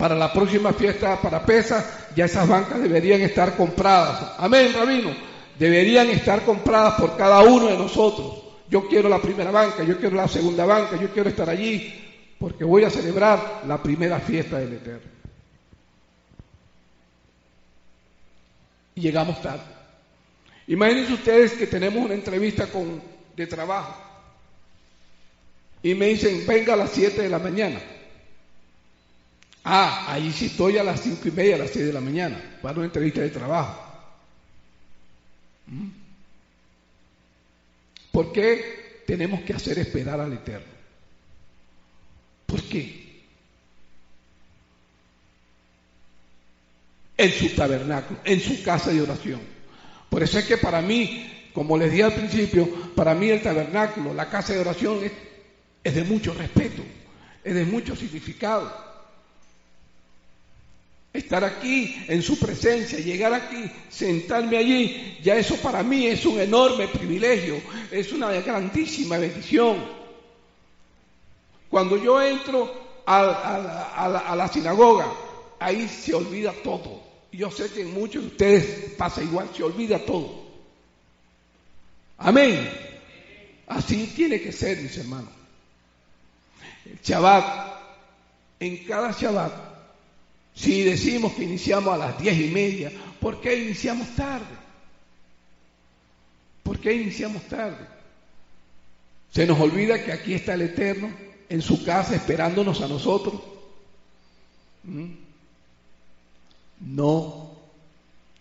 [SPEAKER 2] Para la próxima fiesta para Pesa, ya esas bancas deberían estar compradas. Amén, rabino. Deberían estar compradas por cada uno de nosotros. Yo quiero la primera banca, yo quiero la segunda banca, yo quiero estar allí, porque voy a celebrar la primera fiesta del Eterno. Y llegamos tarde. Imagínense ustedes que tenemos una entrevista con, de trabajo y me dicen, venga a las 7 de la mañana. Ah, ahí sí estoy a las cinco y media, a las seis de la mañana, para una entrevista de trabajo. ¿Mm? ¿Por qué tenemos que hacer esperar al Eterno? ¿Por qué? En su tabernáculo, en su casa de oración. Por eso es que para mí, como les dije al principio, para mí el tabernáculo, la casa de oración es, es de mucho respeto, es de mucho significado. Estar aquí en su presencia, llegar aquí, sentarme allí, ya eso para mí es un enorme privilegio, es una grandísima bendición. Cuando yo entro a, la, sinagoga, ahí se olvida todo. Yo sé que en muchos de ustedes pasa igual, se olvida todo. Amén. Así tiene que ser, mis hermanos. El Shabbat, en cada Shabbat si decimos que iniciamos a las diez y media, ¿por qué iniciamos tarde? ¿Por qué iniciamos tarde? Se nos olvida que aquí está el Eterno en su casa esperándonos a nosotros. ¿Mm? No,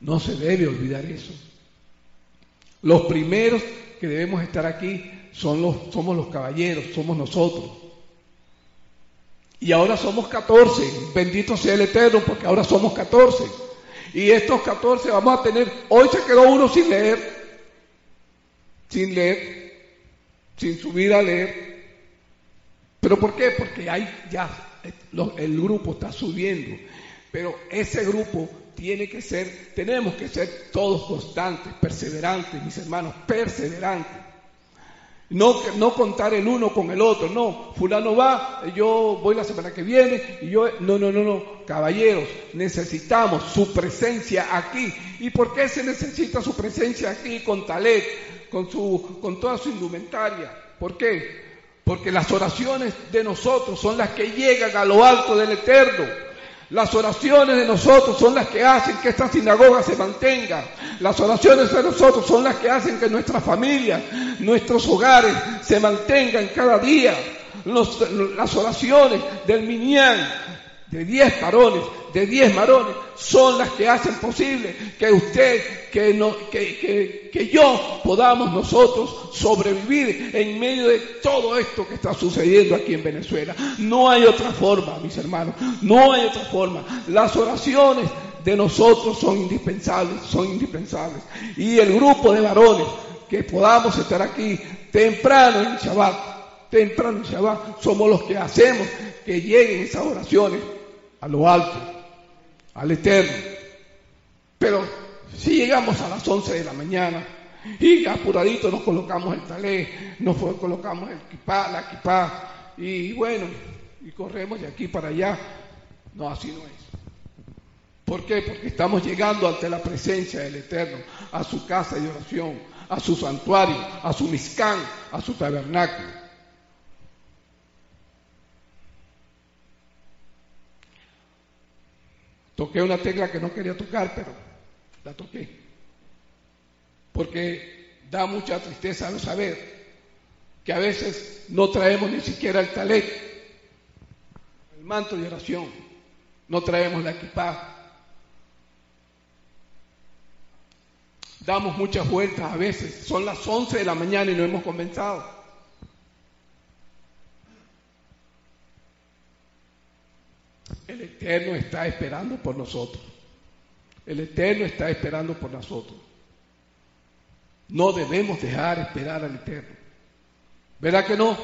[SPEAKER 2] no se debe olvidar eso. Los primeros que debemos estar aquí son los, somos los caballeros, somos nosotros. Y ahora somos 14. Bendito sea el Eterno porque ahora somos 14. Y estos 14 vamos a tener, hoy se quedó uno sin leer, sin leer, sin subir a leer. ¿Pero por qué? Porque hay ya, el grupo está subiendo. Pero ese grupo tiene que ser, tenemos que ser todos constantes, perseverantes, mis hermanos, perseverantes. No, no contar el uno con el otro, no, fulano va, yo voy la semana que viene y yo, no, no, no, no, caballeros, necesitamos su presencia aquí. ¿Y por qué se necesita su presencia aquí con Talet, con, su, con toda su indumentaria? ¿Por qué? Porque las oraciones de nosotros son las que llegan a lo alto del Eterno. Las oraciones de nosotros son las que hacen que esta sinagoga se mantenga. Las oraciones de nosotros son las que hacen que nuestra familia, nuestros hogares se mantengan cada día. las oraciones del Minyan, de diez varones, de diez varones, son las que hacen posible que usted, que, no, que, que, yo podamos nosotros sobrevivir en medio de todo esto que está sucediendo aquí en Venezuela. No hay otra forma, mis hermanos, no hay otra forma. Las oraciones de nosotros son indispensables, son indispensables. Y el grupo de varones que podamos estar aquí temprano en Shabbat, temprano en Shabbat, somos los que hacemos que lleguen esas oraciones a lo alto, al eterno. Pero si llegamos a las 11 de la mañana y apuradito nos colocamos el talé, nos colocamos el kipá, la kipá y bueno, y corremos de aquí para allá, no, así no es. ¿Por qué? Porque estamos llegando ante la presencia del Eterno, a su casa de oración, a su santuario, a su miscán, a su tabernáculo. Toqué una tecla que no quería tocar, pero la toqué. porque da mucha tristeza no saber que a veces no traemos ni siquiera el talet, el manto de oración, no traemos la equipa. Damos muchas vueltas a veces, son las 11 de la mañana y no hemos comenzado. El Eterno está esperando por nosotros. El Eterno está esperando por nosotros. No debemos dejar esperar al Eterno. ¿Verdad que no?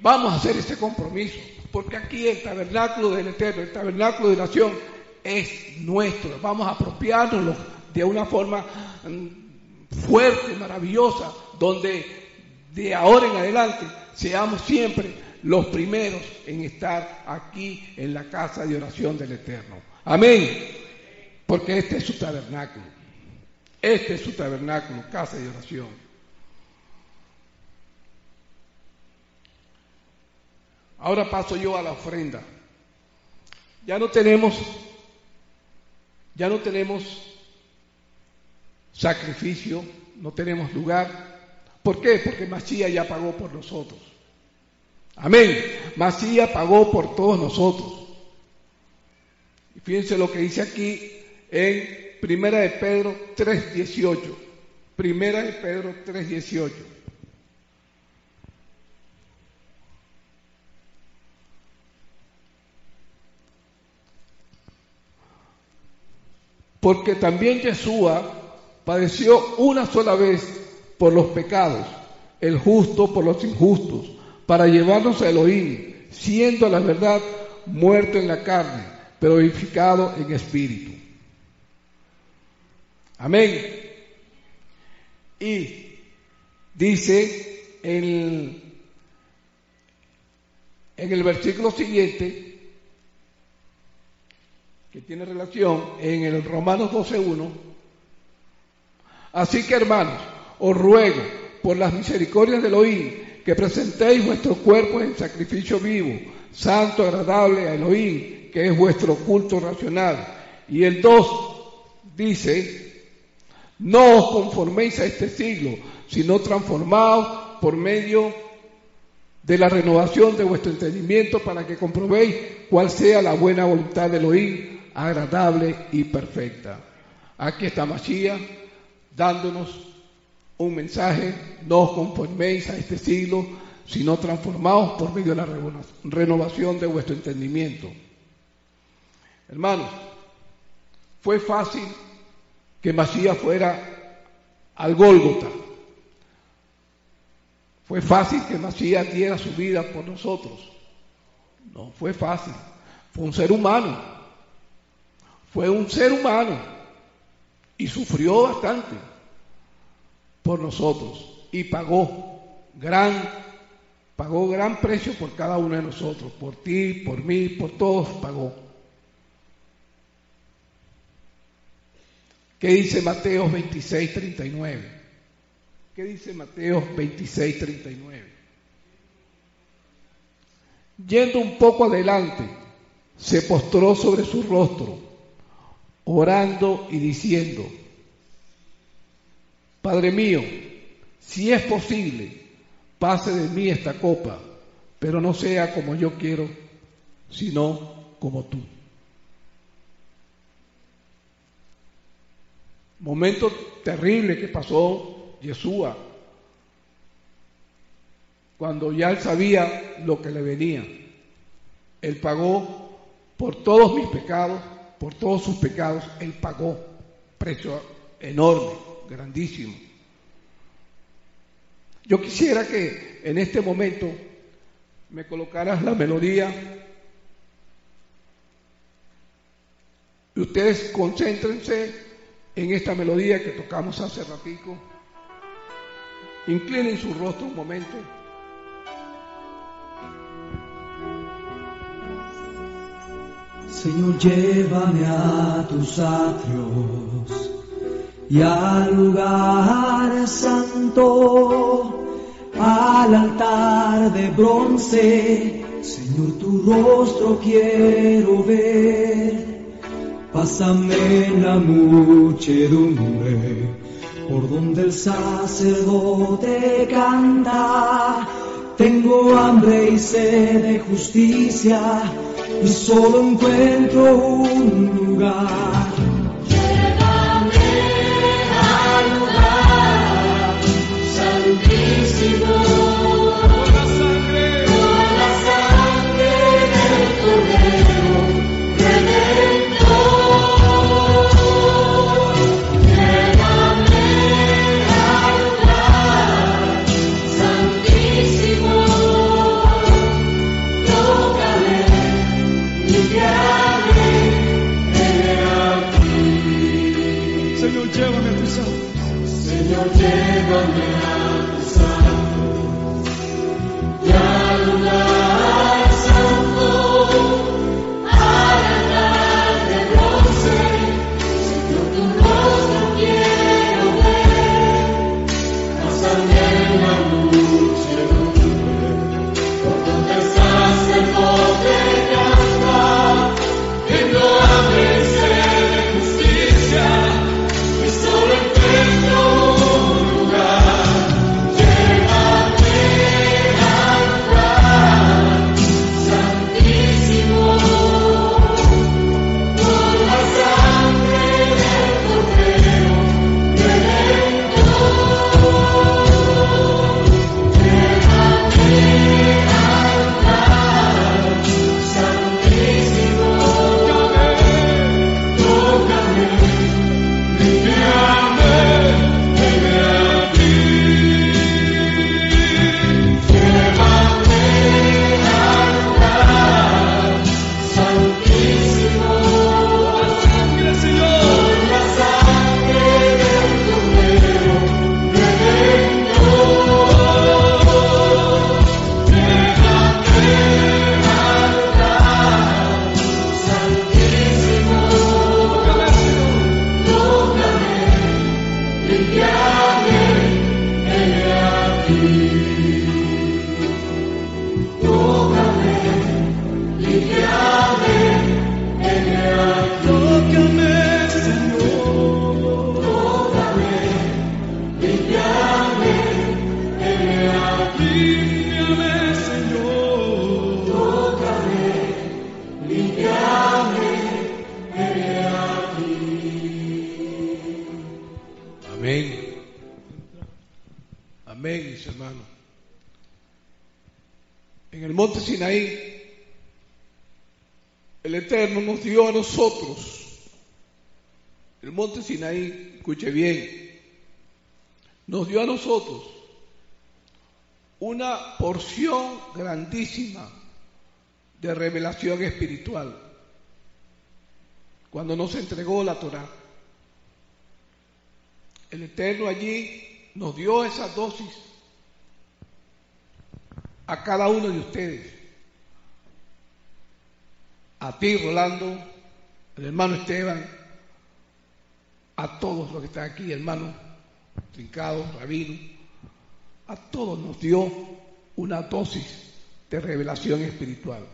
[SPEAKER 2] Vamos a hacer ese compromiso, porque aquí el tabernáculo del Eterno, el tabernáculo de nación, es nuestro. Vamos a apropiarnos de una forma mm, fuerte, maravillosa, donde de ahora en adelante seamos siempre los primeros en estar aquí en la casa de oración del Eterno. Amén. Porque este es su tabernáculo. Este es su tabernáculo, casa de oración. Ahora paso yo a la ofrenda. Ya no tenemos, ya no tenemos sacrificio, no tenemos lugar. ¿Por qué? Porque Masía ya pagó por nosotros. Amén. Masía pagó por todos nosotros. Fíjense lo que dice aquí en Primera de Pedro 3.18. Primera de Pedro 3.18. Porque también Yeshua padeció una sola vez por los pecados, el justo por los injustos, para llevarnos a Elohim, siendo la verdad muerto en la carne, pero vivificado en espíritu. Amén. Y dice en en el versículo siguiente, que tiene relación en el Romanos 12.1, así que hermanos, os ruego por las misericordias de Elohim que presentéis vuestro cuerpo en sacrificio vivo, santo, agradable a Elohim, que es vuestro culto racional. Y el 2 dice, no os conforméis a este siglo, sino transformaos por medio de la renovación de vuestro entendimiento para que comprobéis cuál sea la buena voluntad de Elohim, agradable y perfecta. Aquí está Masía dándonos un mensaje, no os conforméis a este siglo, sino transformaos por medio de la renovación de vuestro entendimiento. Hermanos, fue fácil que Masías fuera al Gólgota. Fue fácil que Masías diera su vida por nosotros. No fue fácil. Fue un ser humano. Fue un ser humano. Y sufrió bastante por nosotros. Y pagó gran, pagó gran precio por cada uno de nosotros. Por ti, por mí, por todos pagó. ¿Qué dice Mateo 26, 39? ¿Qué dice Mateo 26, 39? Yendo un poco adelante, se postró sobre su rostro, orando y diciendo, Padre mío, si es posible, pase de mí esta copa, pero no sea como yo quiero, sino como tú. Momento terrible que pasó Yeshua, cuando ya él sabía lo que le venía. Él pagó por todos mis pecados, por todos sus pecados, él pagó precio enorme, grandísimo. Yo quisiera que en este momento me colocaras la melodía y ustedes concéntrense en esta melodía que tocamos hace ratico. Inclinen su rostro un momento.
[SPEAKER 3] Señor, llévame a tus atrios y al lugar santo, al altar de bronce. Señor, tu rostro quiero ver Pásame la muchedumbre por donde el sacerdote canta. Tengo hambre y sed de justicia y solo encuentro un lugar.
[SPEAKER 2] Escuche bien, nos dio a nosotros una porción grandísima de revelación espiritual cuando nos entregó la Torah. El Eterno allí nos dio esa dosis a cada uno de ustedes. A ti, Rolando, el hermano Esteban, a todos los que están aquí, hermano Trincado, Rabino, a todos nos dio una dosis de revelación espiritual.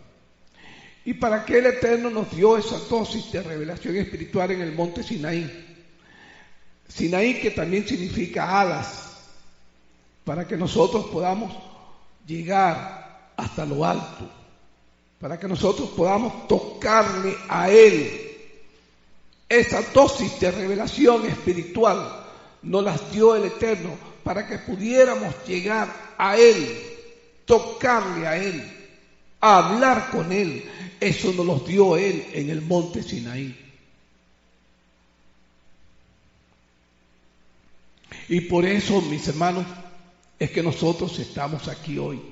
[SPEAKER 2] ¿Y para qué el Eterno nos dio esa dosis de revelación espiritual en el monte Sinaí? Sinaí que también significa alas, para que nosotros podamos llegar hasta lo alto, para que nosotros podamos tocarle a Él. Esa dosis de revelación espiritual nos las dio el Eterno para que pudiéramos llegar a Él, tocarle a Él, hablar con Él. Eso nos lo dio Él en el monte Sinaí. Y por eso, mis hermanos, es que nosotros estamos aquí hoy,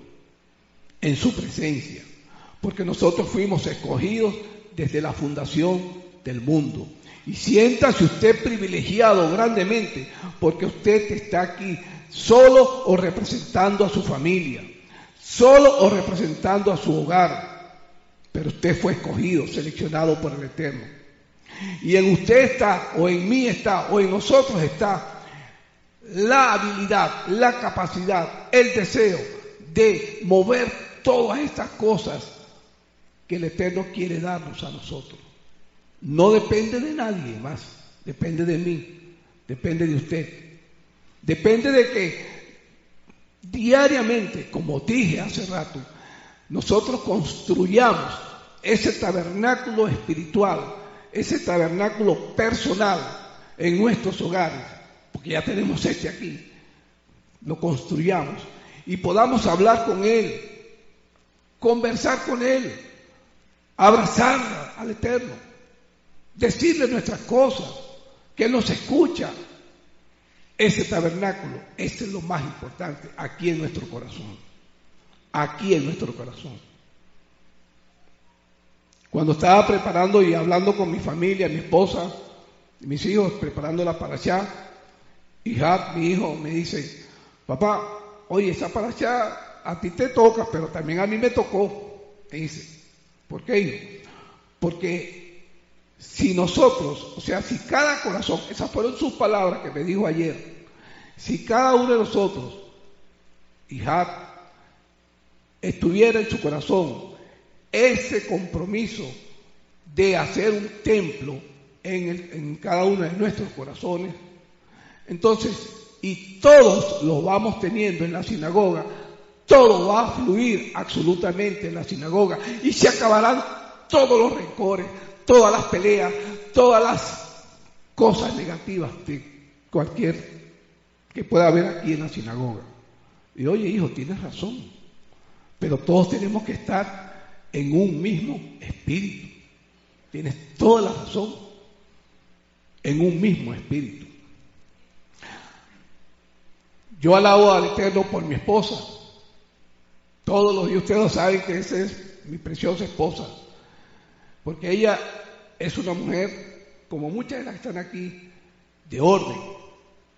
[SPEAKER 2] en su presencia, porque nosotros fuimos escogidos desde la fundación del mundo. Y siéntase usted privilegiado grandemente, porque usted está aquí solo o representando a su familia, solo o representando a su hogar, pero usted fue escogido, seleccionado por el Eterno. Y en usted está, o en mí está, o en nosotros está la habilidad, la capacidad, el deseo de mover todas estas cosas que el Eterno quiere darnos a nosotros. No depende de nadie más, depende de mí, depende de usted. Depende de que diariamente, como dije hace rato, nosotros construyamos ese tabernáculo espiritual, ese tabernáculo personal en nuestros hogares, porque ya tenemos este aquí, lo construyamos y podamos hablar con Él, conversar con Él, abrazar al Eterno, decirle nuestras cosas, que nos escucha. Ese tabernáculo, ese es lo más importante aquí en nuestro corazón, aquí en nuestro corazón. Cuando estaba preparando y hablando con mi familia, mi esposa, mis hijos, preparándola para allá, y mi hijo, me dice, papá, oye, esa para allá a ti te toca, pero también a mí me tocó. Me dice, ¿por qué, hijo? Porque si nosotros, o sea, si cada corazón, esas fueron sus palabras que me dijo ayer, si cada uno de nosotros, hijat, estuviera en su corazón ese compromiso de hacer un templo en, cada uno de nuestros corazones. Entonces, y todos lo vamos teniendo en la sinagoga, todo va a fluir absolutamente en la sinagoga y se acabarán todos los rencores, todas las peleas, todas las cosas negativas de cualquier que pueda haber aquí en la sinagoga. Y oye, hijo, tienes razón, pero todos tenemos que estar en un mismo espíritu. Tienes toda la razón, en un mismo espíritu. Yo alabo al Eterno por mi esposa. Todos los días ustedes saben que esa es mi preciosa esposa. Porque ella es una mujer, como muchas de las que están aquí, de orden,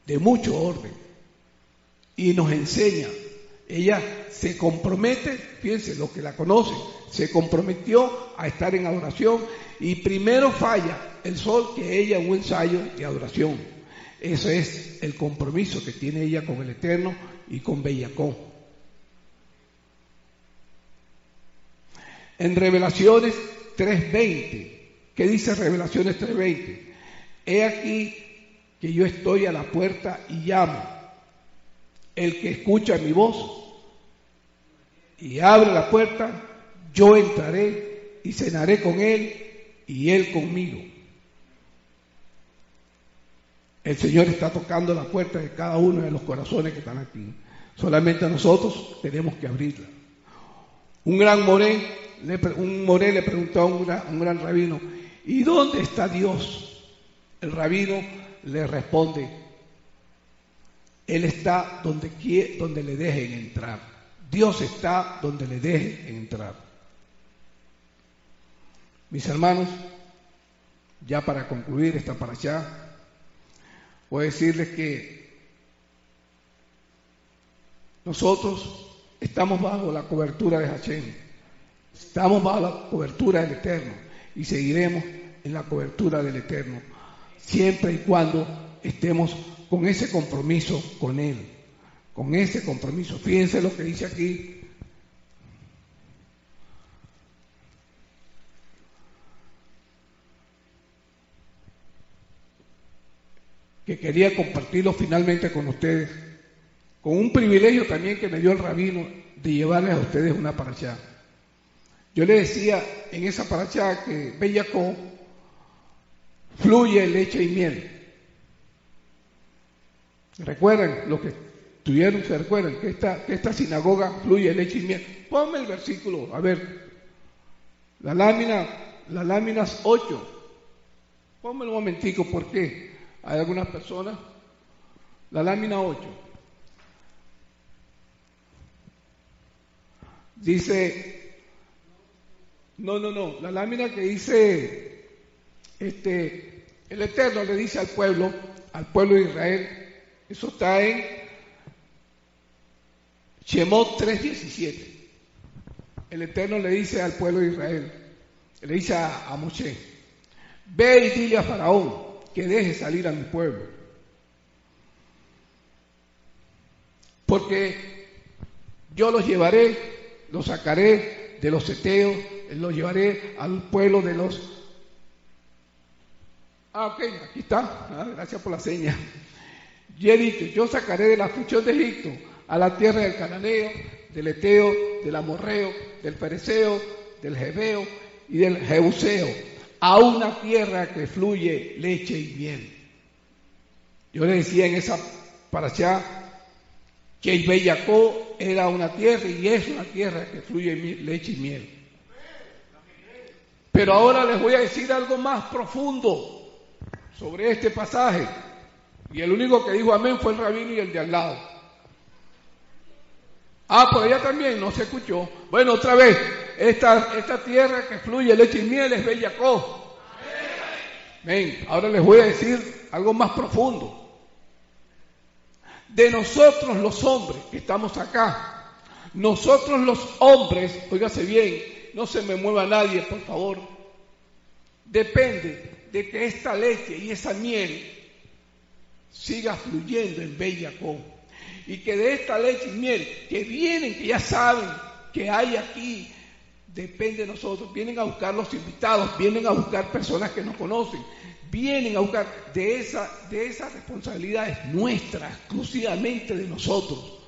[SPEAKER 2] de mucho orden. Y nos enseña. Ella se compromete, fíjense, lo que la conocen, se comprometió a estar en adoración y primero falla el sol que ella un ensayo de adoración. Ese es el compromiso que tiene ella con el Eterno y con Bellacón. En Revelaciones 3.20, ¿qué dice Revelaciones 3.20? He aquí que yo estoy a la puerta y llamo. El que escucha mi voz y abre la puerta, yo entraré y cenaré con él y él conmigo. El Señor está tocando la puerta de cada uno de los corazones que están aquí. Solamente nosotros tenemos que abrirla. Un gran moré, un moré le preguntó a un gran rabino, ¿y dónde está Dios? El rabino le responde, Él está donde, quiere, donde le dejen entrar. Dios está donde le dejen entrar. Mis hermanos, ya para concluir esta para allá, voy a decirles que nosotros estamos bajo la cobertura de Hashem, estamos bajo la cobertura del Eterno y seguiremos en la cobertura del Eterno, siempre y cuando estemos con ese compromiso con Él, con ese compromiso. Fíjense lo que dice aquí que quería compartirlo finalmente con ustedes, con un privilegio también que me dio el rabino de llevarles a ustedes una paracha. Yo le decía en esa paracha que Bellacó fluye leche y miel. ¿Recuerdan? Lo que tuvieron, ¿se recuerdan? Que esta, sinagoga fluye leche y miel. Ponme el versículo, a ver. La lámina, las láminas 8. Ponme un momentico, ¿por qué? Hay algunas personas. La lámina 8. Dice, no, no, no, la lámina que dice, este, el Eterno le dice al pueblo, al pueblo de Israel, eso está en Shemot 3.17. El Eterno le dice al pueblo de Israel, le dice a, Moshe, ve y dile a Faraón, que deje salir a mi pueblo. Porque yo los llevaré, los sacaré de los seteos, los llevaré al pueblo de los... Ah, ok, aquí está. Ah, gracias por la seña. y he dicho, yo sacaré de la aflicción de Egipto a la tierra del cananeo, del eteo, del amorreo, del pereceo, del jebeo y del jebuseo, a una tierra que fluye leche y miel. Yo le decía en esa para allá que el Bellacó era una tierra y es una tierra que fluye leche y miel. Pero ahora les voy a decir algo más profundo sobre este pasaje. Y el único que dijo amén fue el rabino y el de al lado. Ah, por allá también no se escuchó. Bueno, otra vez, esta, esta tierra que fluye leche y miel es Bellacó. Amén. Ahora les voy a decir algo más profundo. De nosotros los hombres que estamos acá, nosotros los hombres, óigase bien, no se me mueva nadie, por favor, depende de que esta leche y esa miel siga fluyendo en Bellacó. Y que de esta leche y miel que vienen, que ya saben que hay aquí, depende de nosotros. Vienen a buscar los invitados, vienen a buscar personas que nos conocen, vienen a buscar de esa, de esa responsabilidad es nuestra, exclusivamente de nosotros.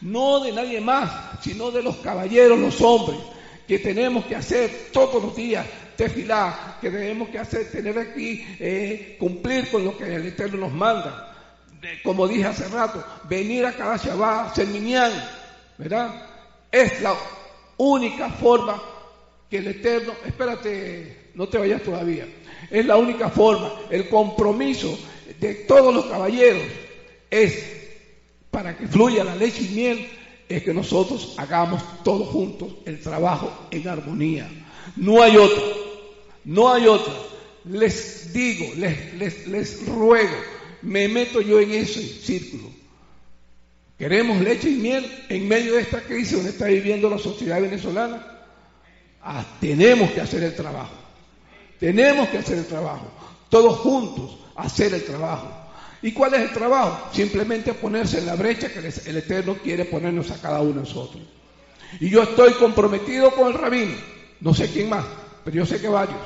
[SPEAKER 2] No de nadie más, sino de los caballeros, los hombres, que tenemos que hacer todos los días tefilá, que tenemos que hacer, tener aquí, eh, cumplir con lo que el Eterno nos manda. como dije hace rato, venir a cada Shabbat, ser minián, ¿verdad? Es la única forma que el Eterno, espérate, no te vayas todavía, es la única forma, el compromiso de todos los caballeros es para que fluya la leche y miel, es que nosotros hagamos todos juntos el trabajo en armonía. No hay otro, no hay otro. Les digo, les, les, les ruego, me meto yo en ese círculo. Queremos leche y miel en medio de esta crisis donde está viviendo la sociedad venezolana. Ah, tenemos que hacer el trabajo. Tenemos que hacer el trabajo. Todos juntos hacer el trabajo. ¿Y cuál es el trabajo? Simplemente ponerse en la brecha que el Eterno quiere ponernos a cada uno de nosotros. Y yo estoy comprometido con el rabino. No sé quién más, pero yo sé que varios.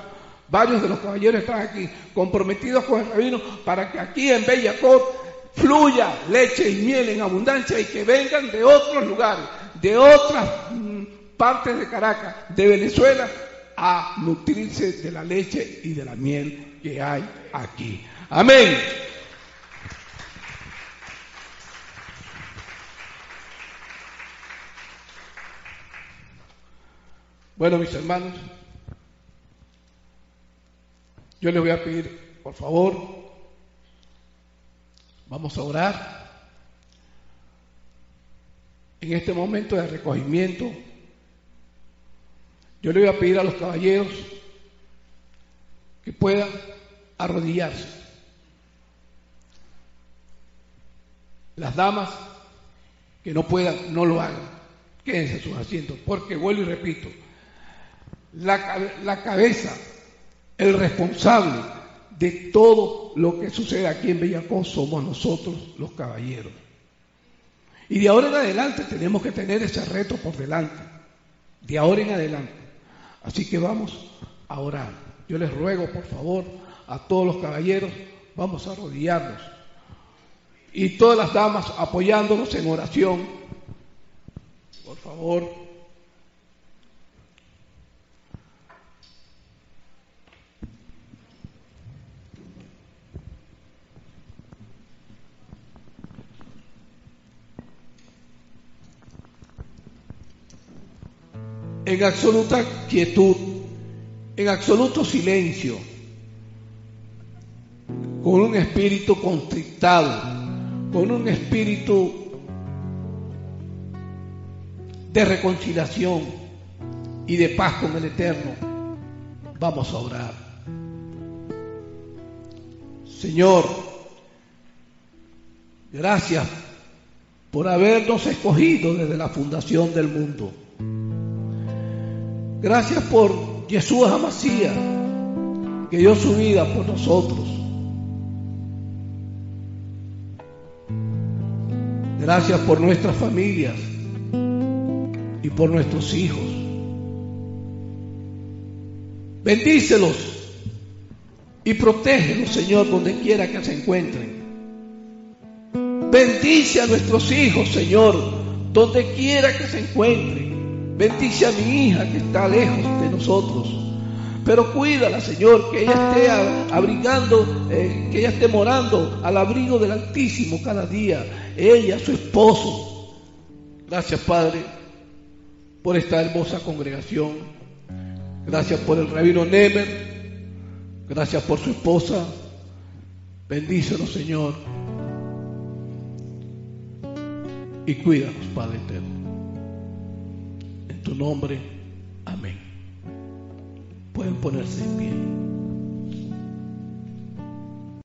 [SPEAKER 2] Varios de los caballeros están aquí comprometidos con el rabino para que aquí en Bellacot fluya leche y miel en abundancia y que vengan de otros lugares, de otras mm, partes de Caracas, de Venezuela, a nutrirse de la leche y de la miel que hay aquí. Amén. Bueno, mis hermanos, yo les voy a pedir, por favor, vamos a orar en este momento de recogimiento. Yo le voy a pedir a los caballeros que puedan arrodillarse. Las damas que no puedan, no lo hagan. Quédense en sus asientos, porque vuelvo y repito, la, la cabeza, el responsable de todo lo que sucede aquí en Bellacó somos nosotros los caballeros. Y de ahora en adelante tenemos que tener ese reto por delante. De ahora en adelante. Así que vamos a orar. Yo les ruego, por favor, a todos los caballeros, vamos a arrodillarnos. Y todas las damas apoyándonos en oración. Por favor. En absoluta quietud, en absoluto silencio, con un espíritu constrictado, con un espíritu de reconciliación y de paz con el Eterno, vamos a orar. Señor, gracias por habernos escogido desde la fundación del mundo. Gracias por Jesús Amasía, que dio su vida por nosotros. Gracias por nuestras familias y por nuestros hijos. Bendícelos y protégelos, Señor, donde quiera que se encuentren. Bendice a nuestros hijos, Señor, donde quiera que se encuentren. Bendice a mi hija que está lejos de nosotros. Pero cuídala, Señor, que ella esté abrigando, eh, que ella esté morando al abrigo del Altísimo cada día. Ella, su esposo. Gracias, Padre, por esta hermosa congregación. Gracias por el rabino Nemer. Gracias por su esposa. Bendícenos, Señor. Y cuídanos, Padre eterno. Tu nombre, amén. Pueden ponerse en pie.